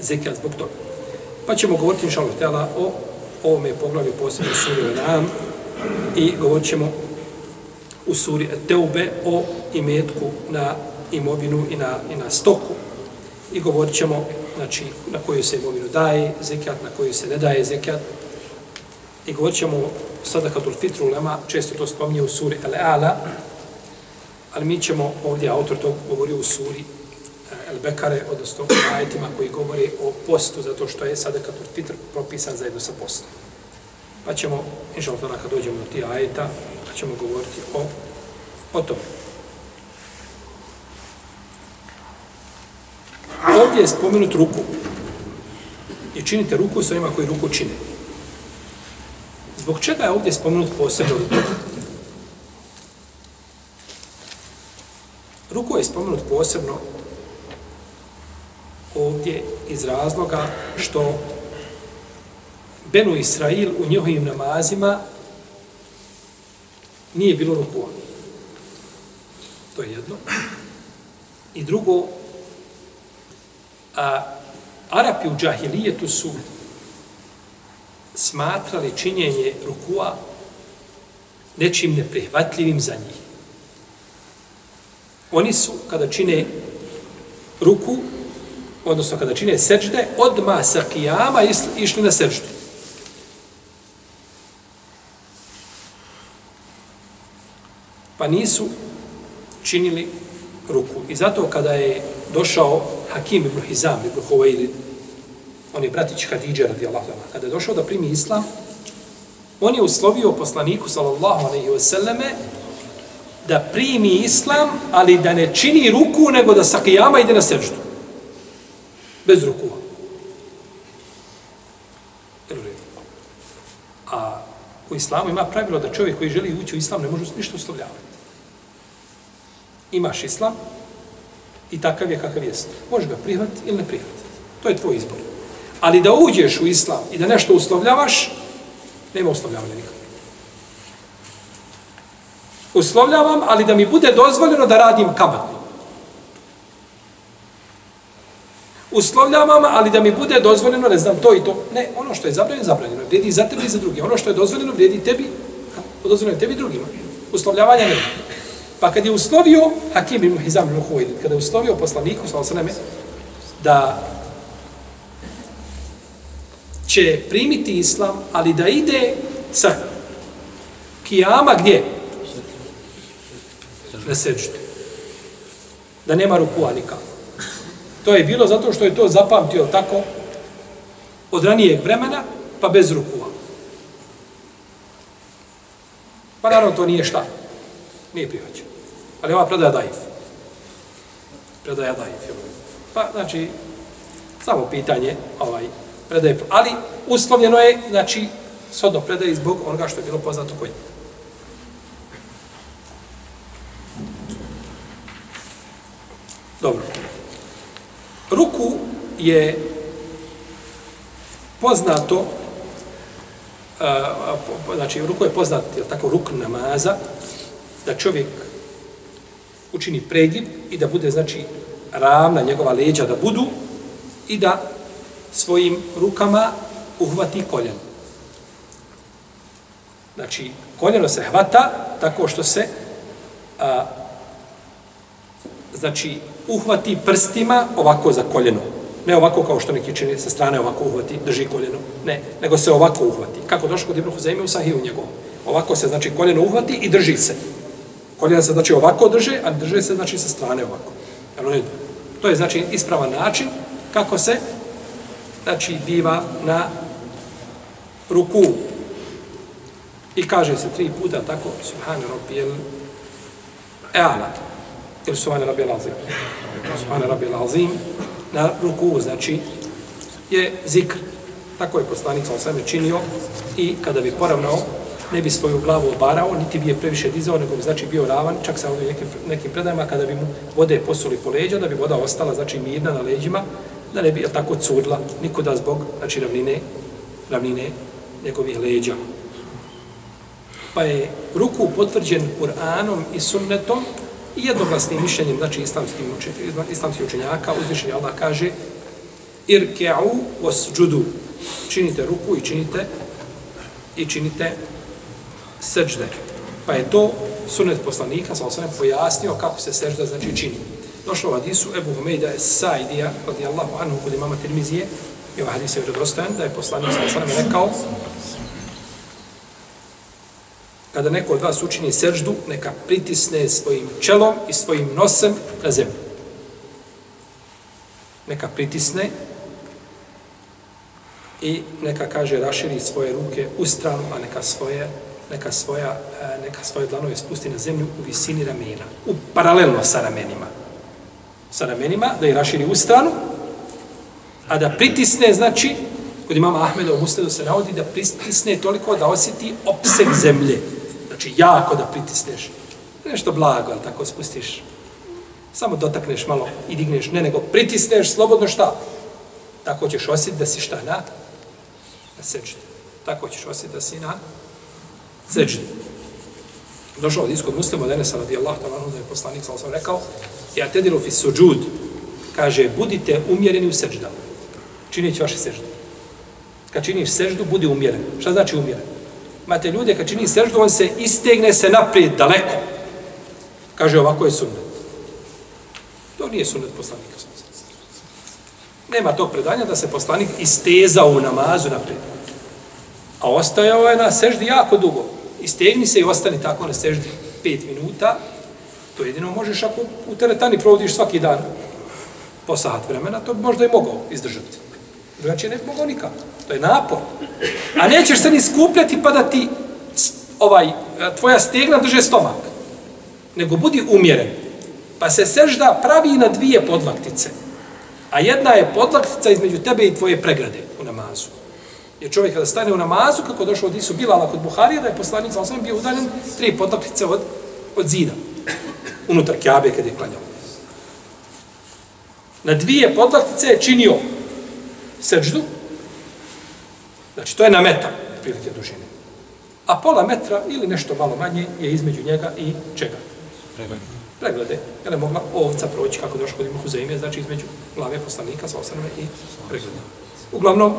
zekijat zbog toga. Pa ćemo govoriti, inša Allah, o ovome poglavlju posebno suri Nam i govorit ćemo u suri Teube o imetku na imovinu i na, i na stoku i govorit ćemo znači, na koju se imovinu daje zekijat, na koju se ne daje zekijat i govorit ćemo sada kad fitru lema, često to spominje u suri Al-Ala, ali mi ćemo ovdje, autor to govori u suri eh, El Bekare, odnosno ajetima koji govori o postu, zato što je sada kad fitr propisan zajedno sa postom. Pa ćemo, inša Allah, kad dođemo do tih ajeta, pa ćemo govoriti o, o tome. Ovdje je spomenut ruku. I činite ruku sa onima koji ruku čine. Zbog čega je ovdje spomenut posebno ruku? Ruku je spomenut posebno ovdje iz razloga što Benu Israil u njihovim namazima nije bilo rukua. To je jedno. I drugo, a Arapi u džahilijetu su smatrali činjenje rukua nečim neprihvatljivim za njih. Oni su, kada čine ruku, odnosno kada čine seđde, odma sa kijama išli na seđdu. Pa nisu činili ruku. I zato kada je došao Hakim ibn Hizam ibn Huwaili, on je bratić Hadidža radijallahu ta'ala, kada je došao da primi islam, on je uslovio poslaniku sallallahu alaihi wa sallame da primi islam, ali da ne čini ruku, nego da sa kijama ide na seždu. Bez rukua. A u islamu ima pravilo da čovjek koji želi ući u islam ne može ništa uslovljavati. Imaš islam i takav je kakav jest. Može ga prihvatiti ili ne prihvatiti. To je tvoj izbor. Ali da uđeš u islam i da nešto uslovljavaš, nema uslovljavanja nikada. Uslovljavam, ali da mi bude dozvoljeno da radim kamatno. Uslovljavam, ali da mi bude dozvoljeno, ne znam, to i to. Ne, ono što je zabranjeno, zabranjeno. Vrijedi za tebe i za druge. Ono što je dozvoljeno, vrijedi tebi, dozvoljeno je tebi i drugima. Uslovljavanja nema. Pa kad je uslovio Hakim ibn Hizam ibn Huwailid, kada je uslovio poslaniku, sa osaname, da će primiti islam, ali da ide sa kijama gdje? Na seđu. Da nema rukua nikako. To je bilo zato što je to zapamtio tako od ranijeg vremena, pa bez rukua. Pa naravno to nije šta. Nije prihvaćeno. Ali ova predaja daif. Predaja daif. Pa, znači, samo pitanje, ovaj, predaje, ali uslovljeno je, znači, sodno predaje zbog onoga što je bilo poznato kod njega. Dobro. Ruku je poznato, uh, znači, ruku je poznat, je tako, ruk namaza, da čovjek učini pregib i da bude, znači, ravna njegova leđa da budu i da svojim rukama uhvati koljeno. Znači, koljeno se hvata tako što se a, znači, uhvati prstima ovako za koljeno. Ne ovako kao što neki čini sa strane ovako uhvati, drži koljeno. Ne, nego se ovako uhvati. Kako došlo kod Ibn Huzaime u sahiju njegovom. Ovako se, znači, koljeno uhvati i drži se. Koljena se, znači, ovako drže, a drže se, znači, sa strane ovako. Jel, to je, znači, ispravan način kako se znači biva na ruku. I kaže se tri puta tako, Subhan rabbijel e'ala, ili subhanu rabbijel azim. Subhanu rabbijel azim, na ruku, znači, je zikr. Tako je poslanik sa osame činio i kada bi poravnao, ne bi svoju glavu obarao, niti bi je previše dizao, nego bi znači bio ravan, čak sa ovim nekim, nekim predajama, kada bi mu vode posuli po leđa, da bi voda ostala, znači mirna na leđima, da ne bi je tako curla nikuda zbog znači, ravnine, ravnine njegovih leđa. Pa je ruku potvrđen Kur'anom i sunnetom i jednoglasnim mišljenjem, znači islamskim, učenjaka, islamski učenjaka, uzvišenje Allah kaže irke'u wasđudu činite ruku i činite i činite seđde. Pa je to sunet poslanika, sa osam pojasnio kako se sežda znači čini. Došlo u hadisu Ebu Humejda es Saidija, radijallahu anhu, kod imama Tirmizije, i ovaj hadis je vredostojan, da je poslanik sa osanem rekao, kada neko od vas učini seždu, neka pritisne svojim čelom i svojim nosem na zemlju. Neka pritisne i neka kaže raširi svoje ruke u stranu, a neka svoje neka svoja e, neka svoje dlanove spusti na zemlju u visini ramena, u paralelno sa ramenima sa ramenima, da ih raširi u stranu, a da pritisne, znači, kod imama Ahmeda u Musledu se navodi, da pritisne toliko da osjeti opseg zemlje. Znači, jako da pritisneš. Nešto blago, ali tako spustiš. Samo dotakneš malo i digneš. Ne, nego pritisneš slobodno šta? Tako ćeš osjetiti da si šta na? Na seđu. Tako ćeš osjetiti da si na seđu. Došao od iskog muslima, da ne sa radijallahu ta'ala, da je poslanik, sam rekao, Ja tediru fi suđud, kaže, budite umjereni u seždama. Činići vaše sežde. Kad činiš seždu, budi umjeren. Šta znači umjeren? Imate ljude, kad čini seždu, on se istegne se naprijed, daleko. Kaže, ovako je sunnet. To nije sunnet poslanika. Nema tog predanja da se poslanik istezao u namazu naprijed. A ostajao je na seždi jako dugo. Istegni se i ostani tako na seždi pet minuta, To jedino možeš ako u teretani provodiš svaki dan po sat vremena, to bi možda i mogao izdržati. Znači, ne bi mogao nikako. To je napor. A nećeš se ni skupljati pa da ti ovaj, tvoja stegna drže stomak. Nego budi umjeren. Pa se sežda pravi na dvije podlaktice. A jedna je podlaktica između tebe i tvoje pregrade u namazu. Jer čovjek kada stane u namazu, kako došao od Isu Bilala kod Buharija, da je poslanik sa bio udaljen tri podlaktice od, od zida. Unutar Kjabe kada je klanjao. Na dvije podlaktice je činio srđdu. Znači, to je na metar, prilike dužine. A pola metra ili nešto malo manje je između njega i čega? Preglede. Preglede. Je li mogla ovca proći kako došlo kod imu Huzeime, znači između glave poslanika sa osaname i preglede. Uglavnom,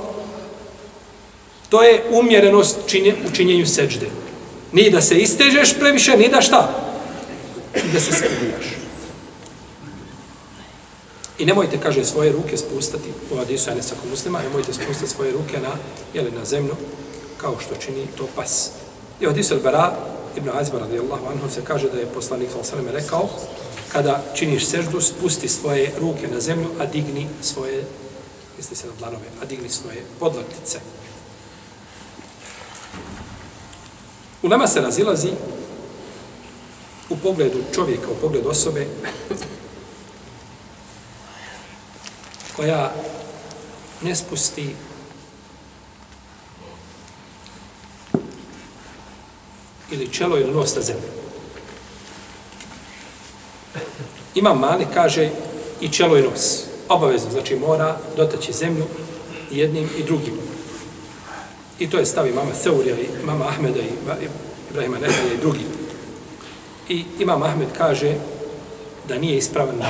to je umjerenost činje, u činjenju seđde. Ni da se istežeš previše, ni da šta? Ni da se skrivaš. I nemojte, kaže, svoje ruke spustati, u Adisu Anisa kod muslima, nemojte spustati svoje ruke na, jeli, na zemlju, kao što čini to pas. I od Isul Bara, Ibn Azba radijallahu anhu, se kaže da je poslanik s.a.v. rekao, kada činiš seždu, spusti svoje ruke na zemlju, a digni svoje, misli se na dlanove, a digni svoje podlaktice. Ulema se razilazi u pogledu čovjeka, u pogledu osobe, koja ne spusti ili čelo ili nos na zemlju. Imam mali, kaže, i čelo i nos. Obavezno, znači mora dotaći zemlju jednim i drugim. I to je stavi mama Seurija i mama Ahmeda i Ibrahima Nehanja i drugi. I imam Ahmed kaže da nije ispravan na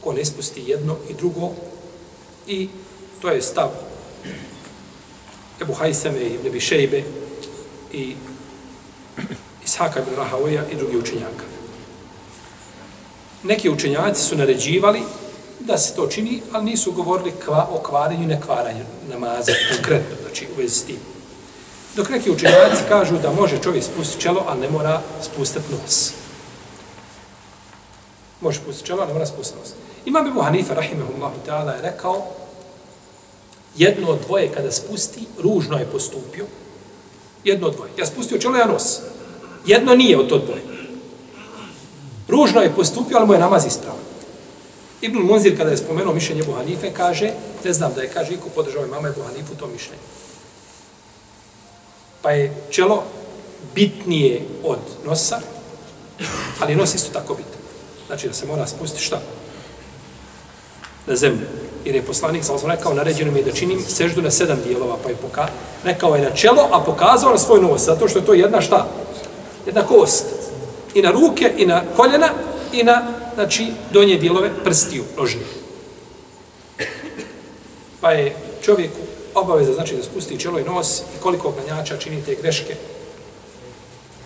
ko ne spusti jedno i drugo i to je stav Ebu Hajseme i Nebi Šejbe i Ishaka ibn Rahavoja i drugi učenjaka. Neki učenjaci su naređivali da se to čini, ali nisu govorili kva, o kvarenju i nekvaranju namaza konkretno, znači u vezi s tim. Dok neki učenjaci kažu da može čovjek spustiti čelo, ali ne mora spustiti nos. Može spustiti čelo, ali ne mora spustiti nos. Imam Ebu Hanifa, rahimahullahu ta'ala, je rekao, jedno od dvoje kada spusti, ružno je postupio. Jedno od dvoje. Ja spustio čelo, ja nos. Jedno nije od to dvoje. Ružno je postupio, ali mu je namaz ispravan. Ibn Munzir, kada je spomenuo mišljenje Ebu Hanife, kaže, ne znam da je, kaže, iko podržao imama mama Ebu Hanifu to mišljenje. Pa je čelo bitnije od nosa, ali nos isto tako bitan. Znači da se mora spustiti šta? na zemlju. Jer je poslanik, sam sam rekao, naređeno mi je da činim seždu na sedam dijelova, pa je poka... rekao je na čelo, a pokazao na svoj nos, zato što je to jedna šta? Jedna kost. I na ruke, i na koljena, i na, znači, donje dijelove prstiju, nožni. Pa je čovjeku obaveza, znači, da spusti čelo i nos, i koliko klanjača čini te greške,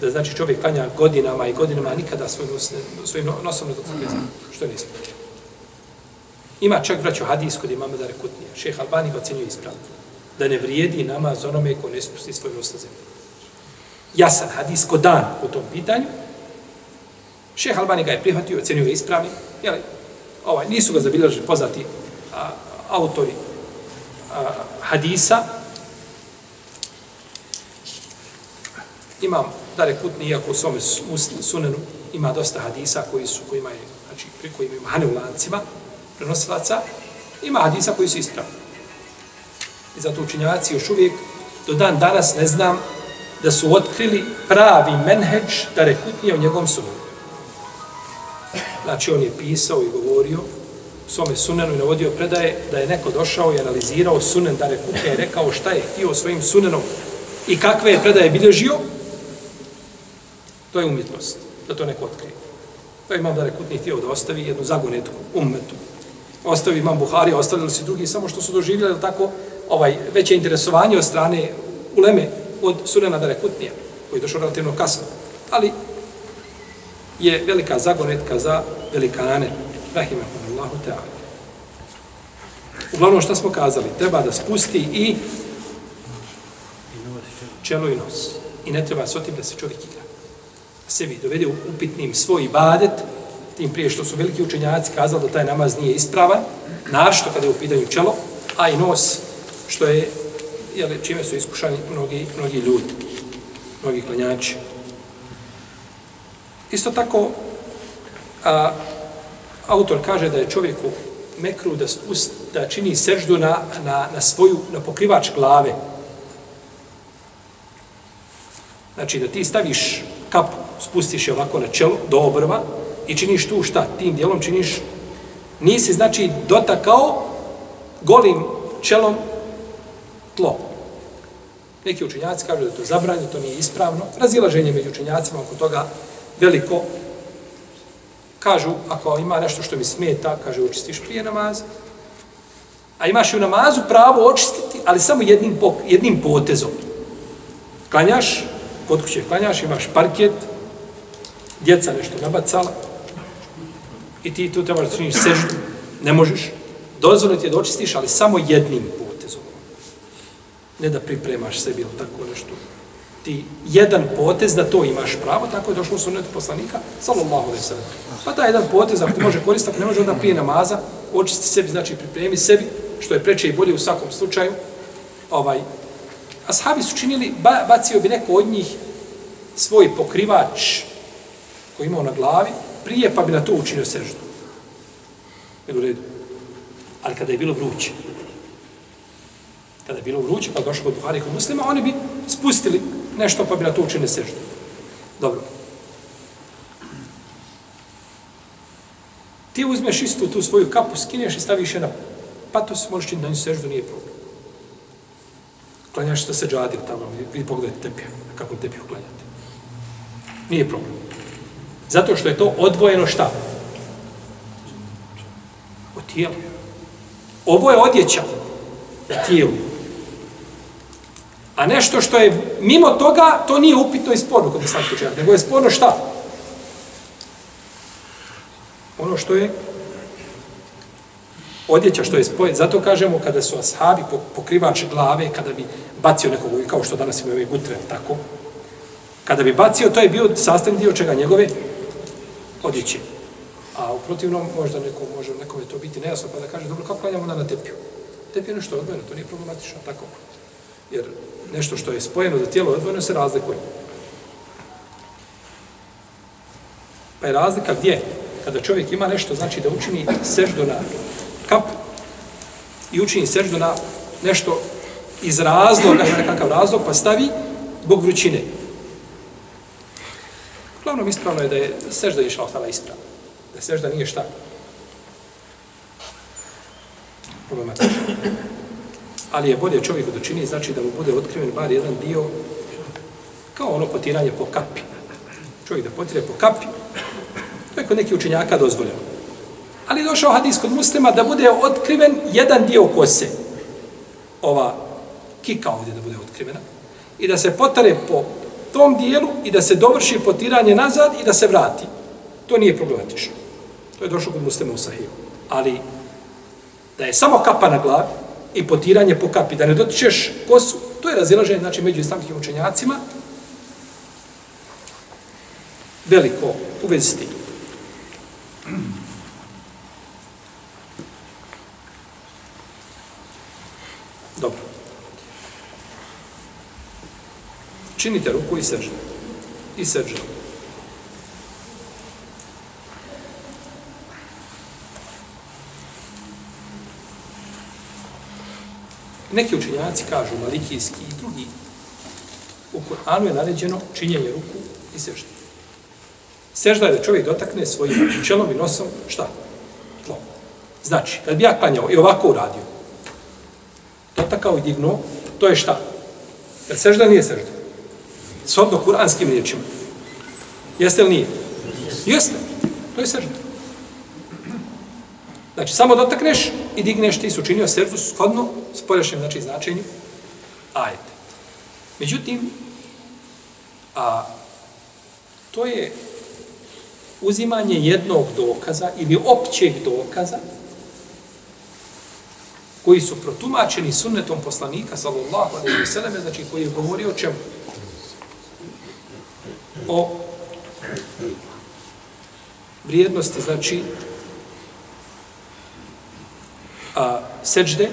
da znači čovjek klanja godinama i godinama, a nikada svoj nos ne, svojim nosom ne dotakne što ne nispravljeno. Ima čak, braćo, hadis kod imama da rekutnije. Šeh Albani ga ocenio ispravno. Da ne vrijedi namaz onome ko ne spusti svoj nos na zemlju. Jasan hadis kod dan u tom pitanju. Šeh Albani ga je prihvatio, ocenio ga ispravni. Jeli, ovaj, nisu ga zabilježili poznati a, autori hadisa. Imam Dare Kutni, iako u svome sunenu ima dosta hadisa koji su, kojima je, znači, pri kojima ima hane u lancima, prenosilaca, ima hadisa koji su ispravni. I zato učinjavaci još uvijek do dan danas ne znam da su otkrili pravi menheđ da rekutnije u njegovom sunenu. Znači on je pisao i govorio svome sunenu i navodio predaje da je neko došao i analizirao sunen da rekutnije i rekao šta je htio svojim sunenom i kakve je predaje bilježio, to je umjetnost, da to neko otkrije. Pa imam da rekutni htio da ostavi jednu zagonetku, ummetu, ostavi imam Buhari, ostavili su drugi, samo što su doživjeli tako ovaj veće interesovanje od strane uleme od Sunena Darekutnija, koji je došao relativno kasno. Ali je velika zagonetka za velikane, Allahu Teala. Uglavnom što smo kazali, treba da spusti i čelo i nos. I ne treba s otim da se čovjek igra. Sebi dovede upitnim svoj ibadet, tim prije što su veliki učenjaci kazali da taj namaz nije ispravan, našto kada je u pitanju čelo, a i nos, što je, jel, čime su iskušani mnogi, mnogi ljudi, mnogi klanjači. Isto tako, a, autor kaže da je čovjeku mekru da, spust, da čini seždu na, na, na svoju, na pokrivač glave. Znači da ti staviš kap, spustiš je ovako na čelo, do obrva i činiš tu šta? Tim dijelom činiš, nisi znači dotakao golim čelom tlo. Neki učenjaci kažu da to zabranje, to nije ispravno. Razilaženje među učenjacima oko toga veliko. Kažu, ako ima nešto što mi smeta, kaže, očistiš prije namaza. A imaš i u namazu pravo očistiti, ali samo jednim, pok, jednim potezom. Klanjaš, kod kuće klanjaš, imaš parket, djeca nešto nabacala i ti tu trebaš da činiš seždu, ne možeš. Dozvoljno ti je da očistiš, ali samo jednim potezom. Ne da pripremaš sebi ili tako nešto. Ti jedan potez da to imaš pravo, tako je došlo u sunnetu poslanika, sallallahu alaihi sallam. Pa taj jedan potez, ako ti može koristiti, ne može onda prije namaza, očisti sebi, znači pripremi sebi, što je preče i bolje u svakom slučaju. Ovaj, ashabi su činili, ba, bacio bi neko od njih svoj pokrivač koji imao na glavi, prije pa bi na to učinio seždu. Jel u redu? Ali kada je bilo vruće, kada je bilo vruće, pa došlo kod Buhari kod muslima, oni bi spustili nešto pa bi na to učinio seždu. Dobro. Ti uzmeš istu tu svoju kapu, skineš i staviš je na patos, možeš činiti na nju seždu, nije problem. Klanjaš što se džadi tamo, i pogledajte tepija, kako tepiju klanjate. Nije problem. Zato što je to odvojeno šta? Od tijela. Ovo je odjeća u tijelu. A nešto što je mimo toga, to nije upitno i sporno kod islamskog učenjaka, Nego je sporno šta? Ono što je odjeća što je spojen. Zato kažemo kada su ashabi pokrivač glave, kada bi bacio nekog, kao što danas imaju ove gutre, tako, kada bi bacio, to je bio sastavni dio čega njegove odjeće. A u protivnom, možda neko, može nekome to biti nejasno, pa da kaže, dobro, kako klanjamo onda na tepiju? Tepiju je nešto odvojeno, to nije problematično, tako. Jer nešto što je spojeno za tijelo odvojeno se razlikuje. Pa je razlika gdje? Kada čovjek ima nešto, znači da učini seždu na kap i učini seždu na nešto iz razloga, nekakav razlog, pa stavi zbog vrućine. Uglavnom ispravno je da je sežda išla ostala ispravna. Da sežda nije šta? Problematično. Ali je bolje čovjeku da čini, znači da mu bude otkriven bar jedan dio kao ono potiranje po kapi. Čovjek da potire po kapi, to je kod nekih učenjaka dozvoljeno. Ali došao hadis kod muslima da bude otkriven jedan dio kose. Ova kika ovdje da bude otkrivena. I da se potare po tom dijelu i da se dovrši potiranje nazad i da se vrati. To nije problematično. To je došlo kod muslima u sahiju. Ali da je samo kapa na glavi i potiranje po kapi, da ne dotičeš kosu, to je razilaženje znači, među islamskim učenjacima veliko u vezi s tim. Dobro. Činite ruku i sežde. I sežde. Neki učenjaci kažu, malikijski i drugi, u Kur'anu je naređeno činjenje ruku i sežde. Sežda je da čovjek dotakne svojim čelom i nosom, šta? Tlo. Znači, kad bi ja klanjao i ovako uradio, dotakao i dignuo, to je šta? Jer sežda nije sežda shodno kuranskim riječima. Jeste li nije? Jeste. To je sežda. Znači, samo dotakneš i digneš, ti su činio seždu shodno poljašnjem znači, značenju ajete. Međutim, a, to je uzimanje jednog dokaza ili općeg dokaza koji su protumačeni sunnetom poslanika, sallallahu alejhi ve selleme znači koji je govorio o čemu? o vrijednosti, znači, a, seđde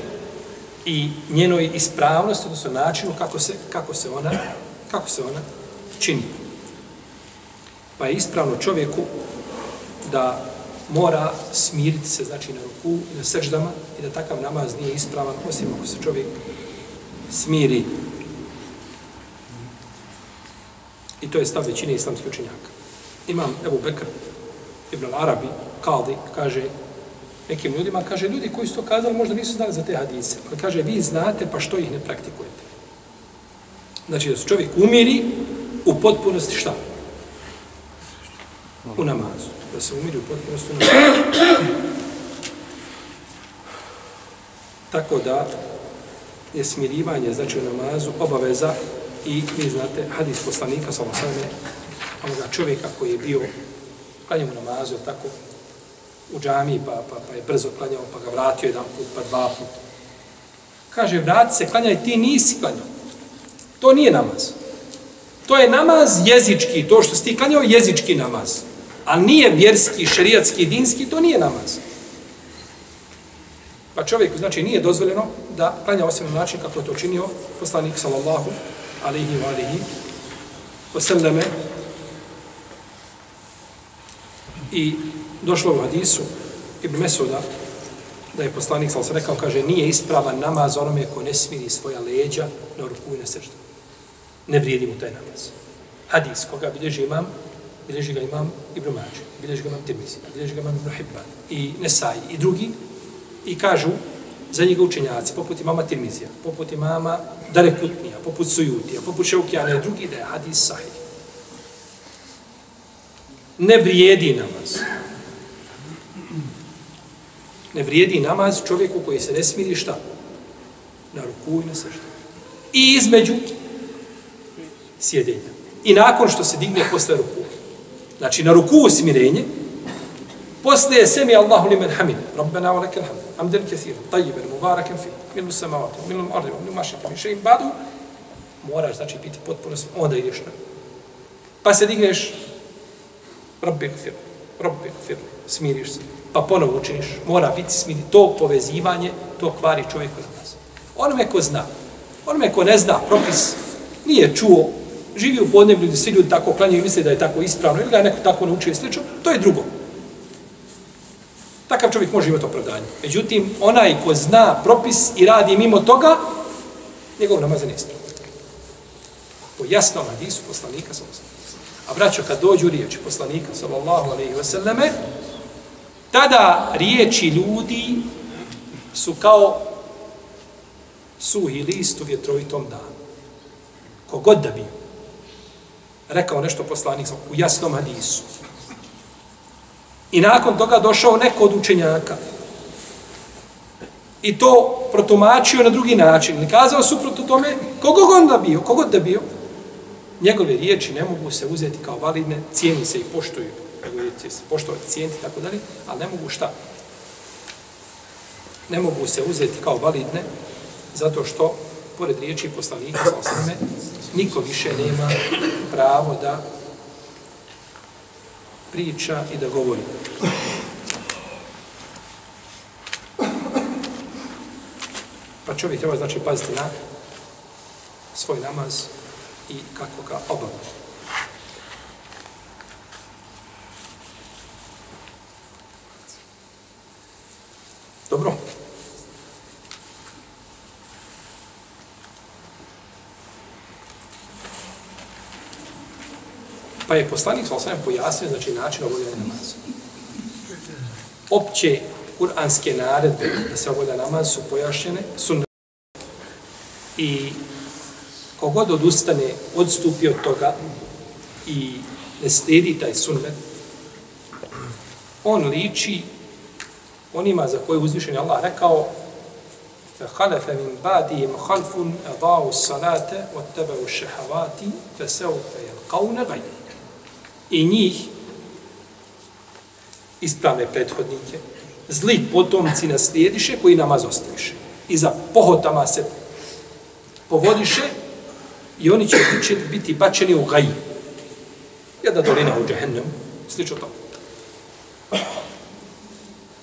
i njenoj ispravnosti, odnosno načinu kako se, kako se ona kako se ona čini. Pa je ispravno čovjeku da mora smiriti se, znači na ruku i na srždama i da takav namaz nije ispravan, osim ako se čovjek smiri. I to je stav većine islamskih učenjaka. Imam Ebu Bekr, Ibn Arabi, Kaldi, kaže nekim ljudima, kaže, ljudi koji su to kazali možda nisu znali za te hadise. Ali kaže, vi znate, pa što ih ne praktikujete? Znači, da se čovjek umiri u potpunosti šta? U namazu. Da se umiri u potpunosti u namazu. Tako da je smirivanje, znači u namazu, obaveza i vi znate, hadis poslanika, samo sveme, onoga čovjeka koji je bio klanjamo namazu, tako, u džami, pa, pa, pa je brzo klanjao, pa ga vratio jedan put, pa dva put. Kaže, vrati se, klanjaj, ti nisi klanjao. To nije namaz. To je namaz jezički, to što si ti klanjao, jezički namaz. A nije vjerski, šerijatski, dinski, to nije namaz. Pa čovjeku, znači, nije dozvoljeno da klanja osim na način kako je to činio poslanik, sallallahu alihi wa alihi, wasallame, I došlo u hadisu Ibn Mesuda, da je poslanik sal se rekao, kaže, nije ispravan namaz onome ko ne smiri svoja leđa na ruku i na srđu. Ne vrijedi mu taj namaz. Hadis, koga bilježi imam, bilježi ga imam Ibn Mađe, bilježi ga imam Tirmizi, bilježi ga imam Ibn Hibban i Nesaj, i drugi, i kažu za njega učenjaci, poput imama Tirmizija, poput imama Darekutnija, poput Sujutija, poput Šeukijana i drugi, da je hadis sahih ne vrijedi namaz. Ne vrijedi namaz čovjeku koji se ne smiri šta? Na ruku i na sršta. I između sjedenja. I nakon što se digne posle ruku. Znači na ruku smirenje, posle je semi Allahu li men hamid. Rabbena wa lakal hamd. Hamdan kathir, tajiben, mubarakan fi. Minu mu samavati, ardi, minu mu minu šeim badu. Moraš, znači, biti potpuno onda ideš na. Pa se digneš Rabbi gfir, Rabbi gfir, smiriš se. Pa ponovo učiniš, mora biti smiri. To povezivanje, to kvari čovjek od nas. Onome ko zna, onome ko ne zna propis, nije čuo, živi u podneblju gdje svi ljudi tako klanjaju i misle da je tako ispravno, ili ga je neko tako naučio i slično, to je drugo. Takav čovjek može imati opravdanje. Međutim, onaj ko zna propis i radi mimo toga, njegov namaz je neispravno. Po jasnom hadisu poslanika ve selleme. A braćo, kad dođu riječi poslanika, sallallahu alaihi wa sallame, tada riječi ljudi su kao suhi list u vjetrovitom danu. Kogod da bio. Rekao nešto poslanik u jasnom hadisu. I nakon toga došao neko od učenjaka. I to protumačio na drugi način. I kazao suprotno tome, kogod onda bio, kogod da bio, njegove riječi ne mogu se uzeti kao validne, cijeni se i poštuju, njegove se poštovati, cijeniti, tako dalje, ali ne mogu šta? Ne mogu se uzeti kao validne, zato što, pored riječi poslanika, sa osnovne, niko više nema pravo da priča i da govori. Pa čovjek treba znači paziti na svoj namaz, i kako ga obavlja. Dobro. Pa je poslanik sa osvijem pojasnio, znači, način obavljanja namaza. Opće kuranske naredbe da se obavlja namaz su pojašnjene, su i kogod odustane, odstupi od toga i ne slijedi taj sunnet, on liči onima za koje uzvišen je Allah rekao فَخَلَفَ مِنْ بَعْدِهِمْ خَلْفٌ أَضَاعُوا الصَّلَاةَ وَاتَّبَعُوا الشَّهَوَاتِ فَسَوْفَ يَلْقَوْنَ غَيْرِ I njih ispravne prethodnike, zli potomci naslijediše koji namaz ostaviše. I za pohotama se povodiše i oni će biti bačeni u gaji. Jedna dolina u džehennem, slično to.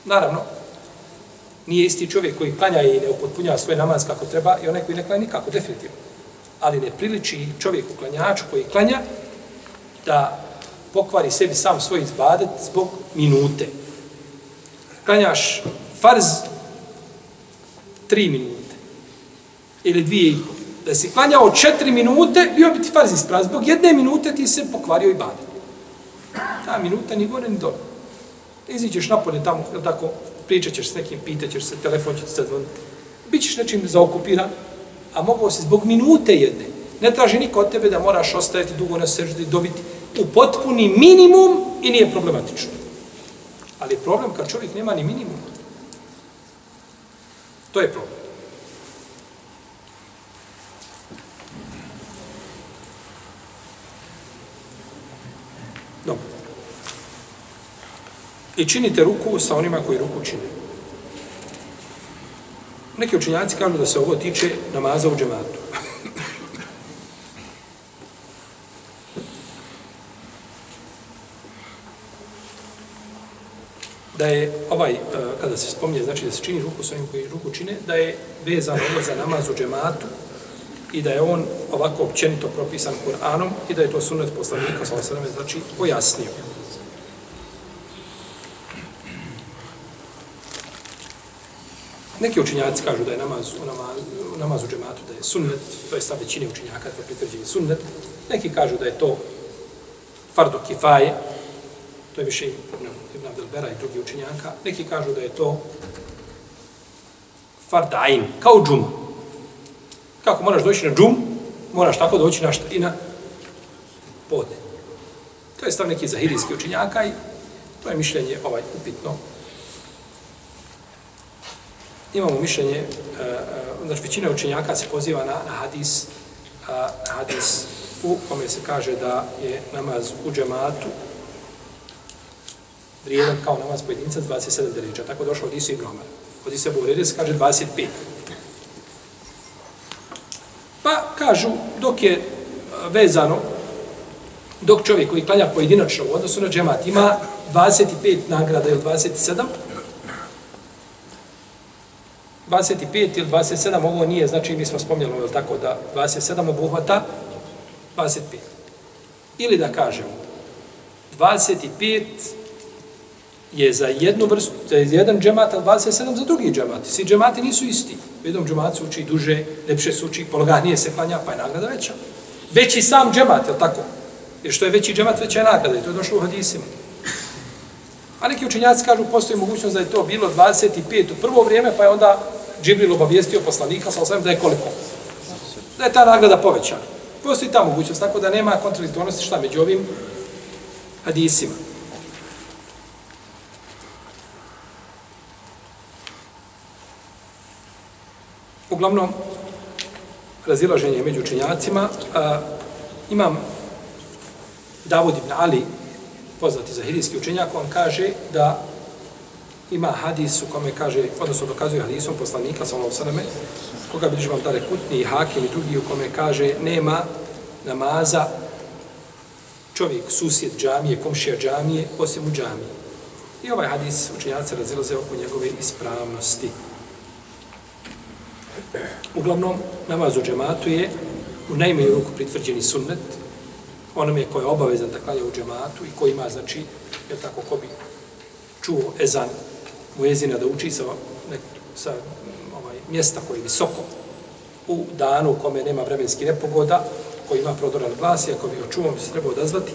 Naravno, nije isti čovjek koji klanja i ne upotpunjava svoj namaz kako treba i onaj koji ne klanja nikako, definitivno. Ali ne priliči čovjeku klanjaču koji klanja da pokvari sebi sam svoj izbadet zbog minute. klanjaš farz tri minute ili dvije i pol. Da si klanjao četiri minute, bio bi ti farz isprav. Zbog jedne minute ti se pokvario i badet. Ta minuta ni gore ni dobro. Izićeš napolje tamo, jel tako, pričat ćeš s nekim, pitat ćeš se, telefon će se zvoniti. Bićeš nečim zaokupiran, a mogao si zbog minute jedne. Ne traži niko od tebe da moraš ostajati dugo na seždi, dobiti u potpuni minimum i nije problematično. Ali je problem kad čovjek nema ni minimum. To je problem. Dobro. I činite ruku sa onima koji ruku čine. Neki učinjaci kažu da se ovo tiče namaza u džematu. Da je ovaj, e, kada se spomnje, znači da se čini ruku s ovim koji ruku čine, da je vezan ovo za namaz u džematu i da je on ovako općenito propisan Kur'anom i da je to sunet poslanika, sa osrame, znači pojasnio. Neki učinjaci kažu da je namaz u, namaz, u namaz u džematu, da je sunnet, to je stav većine učinjaka, to je pritvrđeni sunnet. Neki kažu da je to fardo kifaje, to je više Ibn, Abdelbera i drugi učinjaka. Neki kažu da je to fardain, kao džum. Kako moraš doći na džum, moraš tako doći na šta i na podne. To je stav neki zahirijski učinjaka i to je mišljenje ovaj upitno. Imamo mišljenje, e, e, znači većina učenjaka se poziva na, na hadis, a, hadis u kome se kaže da je namaz u džematu vrijedan kao namaz pojedinca 27 deređa. Tako došlo od Isu i Bromara. Od Isu i se kaže 25. Pa kažu, dok je vezano, dok čovjek koji klanja pojedinačno u odnosu na džemat ima 25 nagrada ili 27, 25 ili 27, ovo nije, znači mi smo spomnjali, je tako, da 27 obuhvata 25. Ili da kažemo, 25 je za jednu vrstu, za jedan džemat, a 27 za drugi džemat. Svi džemati nisu isti. U jednom džemat se uči duže, lepše se uči, pologanije se klanja, pa je nagrada veća. Veći sam džemat, je tako? Jer što je veći džemat, veća je nagrada. I to je došlo u hadisima. A neki učenjaci kažu, postoji mogućnost da je to bilo 25 u prvo vrijeme, pa je onda Džibril obavijestio poslanika, sa osvijem da je koliko? Da je ta nagrada povećana. Postoji ta mogućnost, tako da nema kontradiktornosti šta među ovim hadisima. Uglavnom, razilaženje među učenjacima, a, imam Davud ibn Ali, poznati za hirijski učenjak, on kaže da ima hadis u kome kaže, odnosno dokazuje hadisom poslanika, sa ono sveme, koga bi vam dare kutni i hakim i drugi u kome kaže, nema namaza čovjek, susjed džamije, komšija džamije, osim u džamiji. I ovaj hadis učenjaci razilaze oko njegove ispravnosti. Uglavnom, namaz u džematu je u najmanju ruku pritvrđeni sunnet, onome koji je obavezan da klanja u džematu i koji ima, znači, je tako, ko bi čuo ezan mu jezina da uči sa, nek, sa ovaj, mjesta koji je visoko u danu u kome nema vremenski nepogoda, koji ima prodoran glas i ako bi ga čuo, bi se trebao odazvati.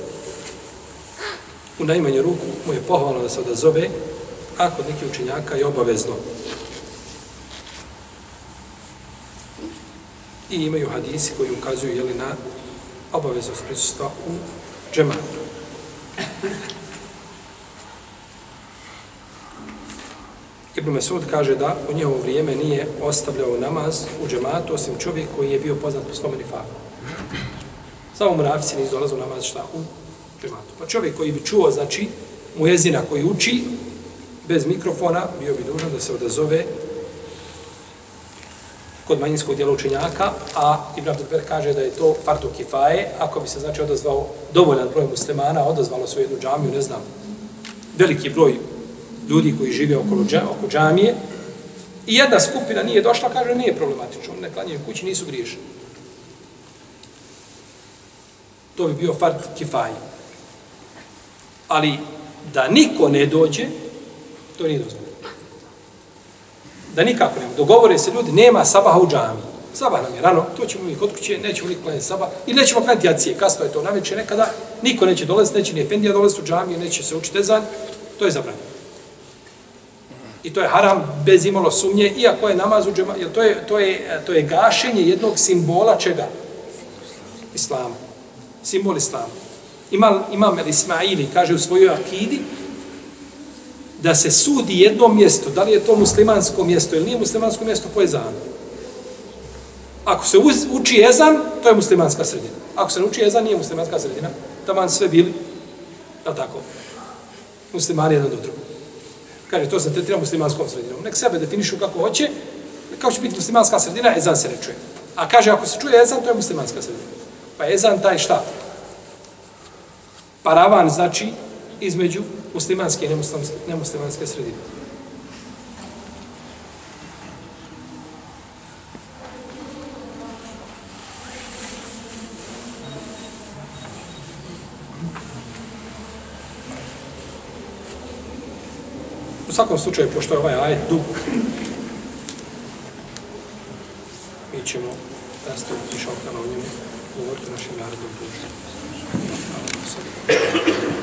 U najmanju ruku mu je pohvalno da se odazove, a kod nekih učenjaka je obavezno i imaju hadisi koji ukazuju jeli, na obaveznost prisustva u džematu. Ibn Mesud kaže da u njehovo vrijeme nije ostavljao namaz u džematu osim čovjek koji je bio poznat po svome nifaku. Samo mu nisu dolazu namaz šta u džematu. Pa čovjek koji bi čuo, znači, mu jezina koji uči, bez mikrofona, bio bi dužan da se odazove kod manjinskog dijela učenjaka, a Ibn Abdelber kaže da je to fardu kifaje, ako bi se znači odazvao dovoljan broj muslimana, odazvalo svoju jednu džamiju, ne znam, veliki broj ljudi koji žive okolo dža, oko džamije, i jedna skupina nije došla, kaže, nije problematično, ne klanjaju kući, nisu griješeni. To bi bio fard kifaje. Ali da niko ne dođe, to nije dozvoljeno da nikako nema. Dogovore se ljudi, nema sabaha u džami. Sabah nam je rano, to ćemo mi kod kuće, nećemo ni klanjati sabah, ili nećemo klanjati jacije, kasno je to, na večer nekada, niko neće dolaziti, neće ni Efendija dolaziti u džamiju, neće se učiti ezan, to je zabranjeno. I to je haram bez imalo sumnje, iako je namaz u džema, jer to je, to je, to je gašenje jednog simbola čega? Islama. Simbol Islama. Ima, imam El Ismaili, kaže u svojoj akidi, da se sudi jedno mjesto, da li je to muslimansko mjesto ili nije muslimansko mjesto po ezanu. Ako se uz, uči ezan, to je muslimanska sredina. Ako se ne uči ezan, nije muslimanska sredina. Taman sve bili, je tako, muslimani jedan do drugog. Kaže, to se tretira muslimanskom sredinom. Nek sebe definišu kako hoće, kako će biti muslimanska sredina, ezan se ne čuje. A kaže, ako se čuje ezan, to je muslimanska sredina. Pa ezan taj šta? Paravan znači između muslimanske i nemuslimanske, nemuslimanske sredine. U svakom slučaju, pošto je ovaj ajet dug, mi ćemo nastaviti šalkana o njemu, govoriti našim narodom Božom. Thank you.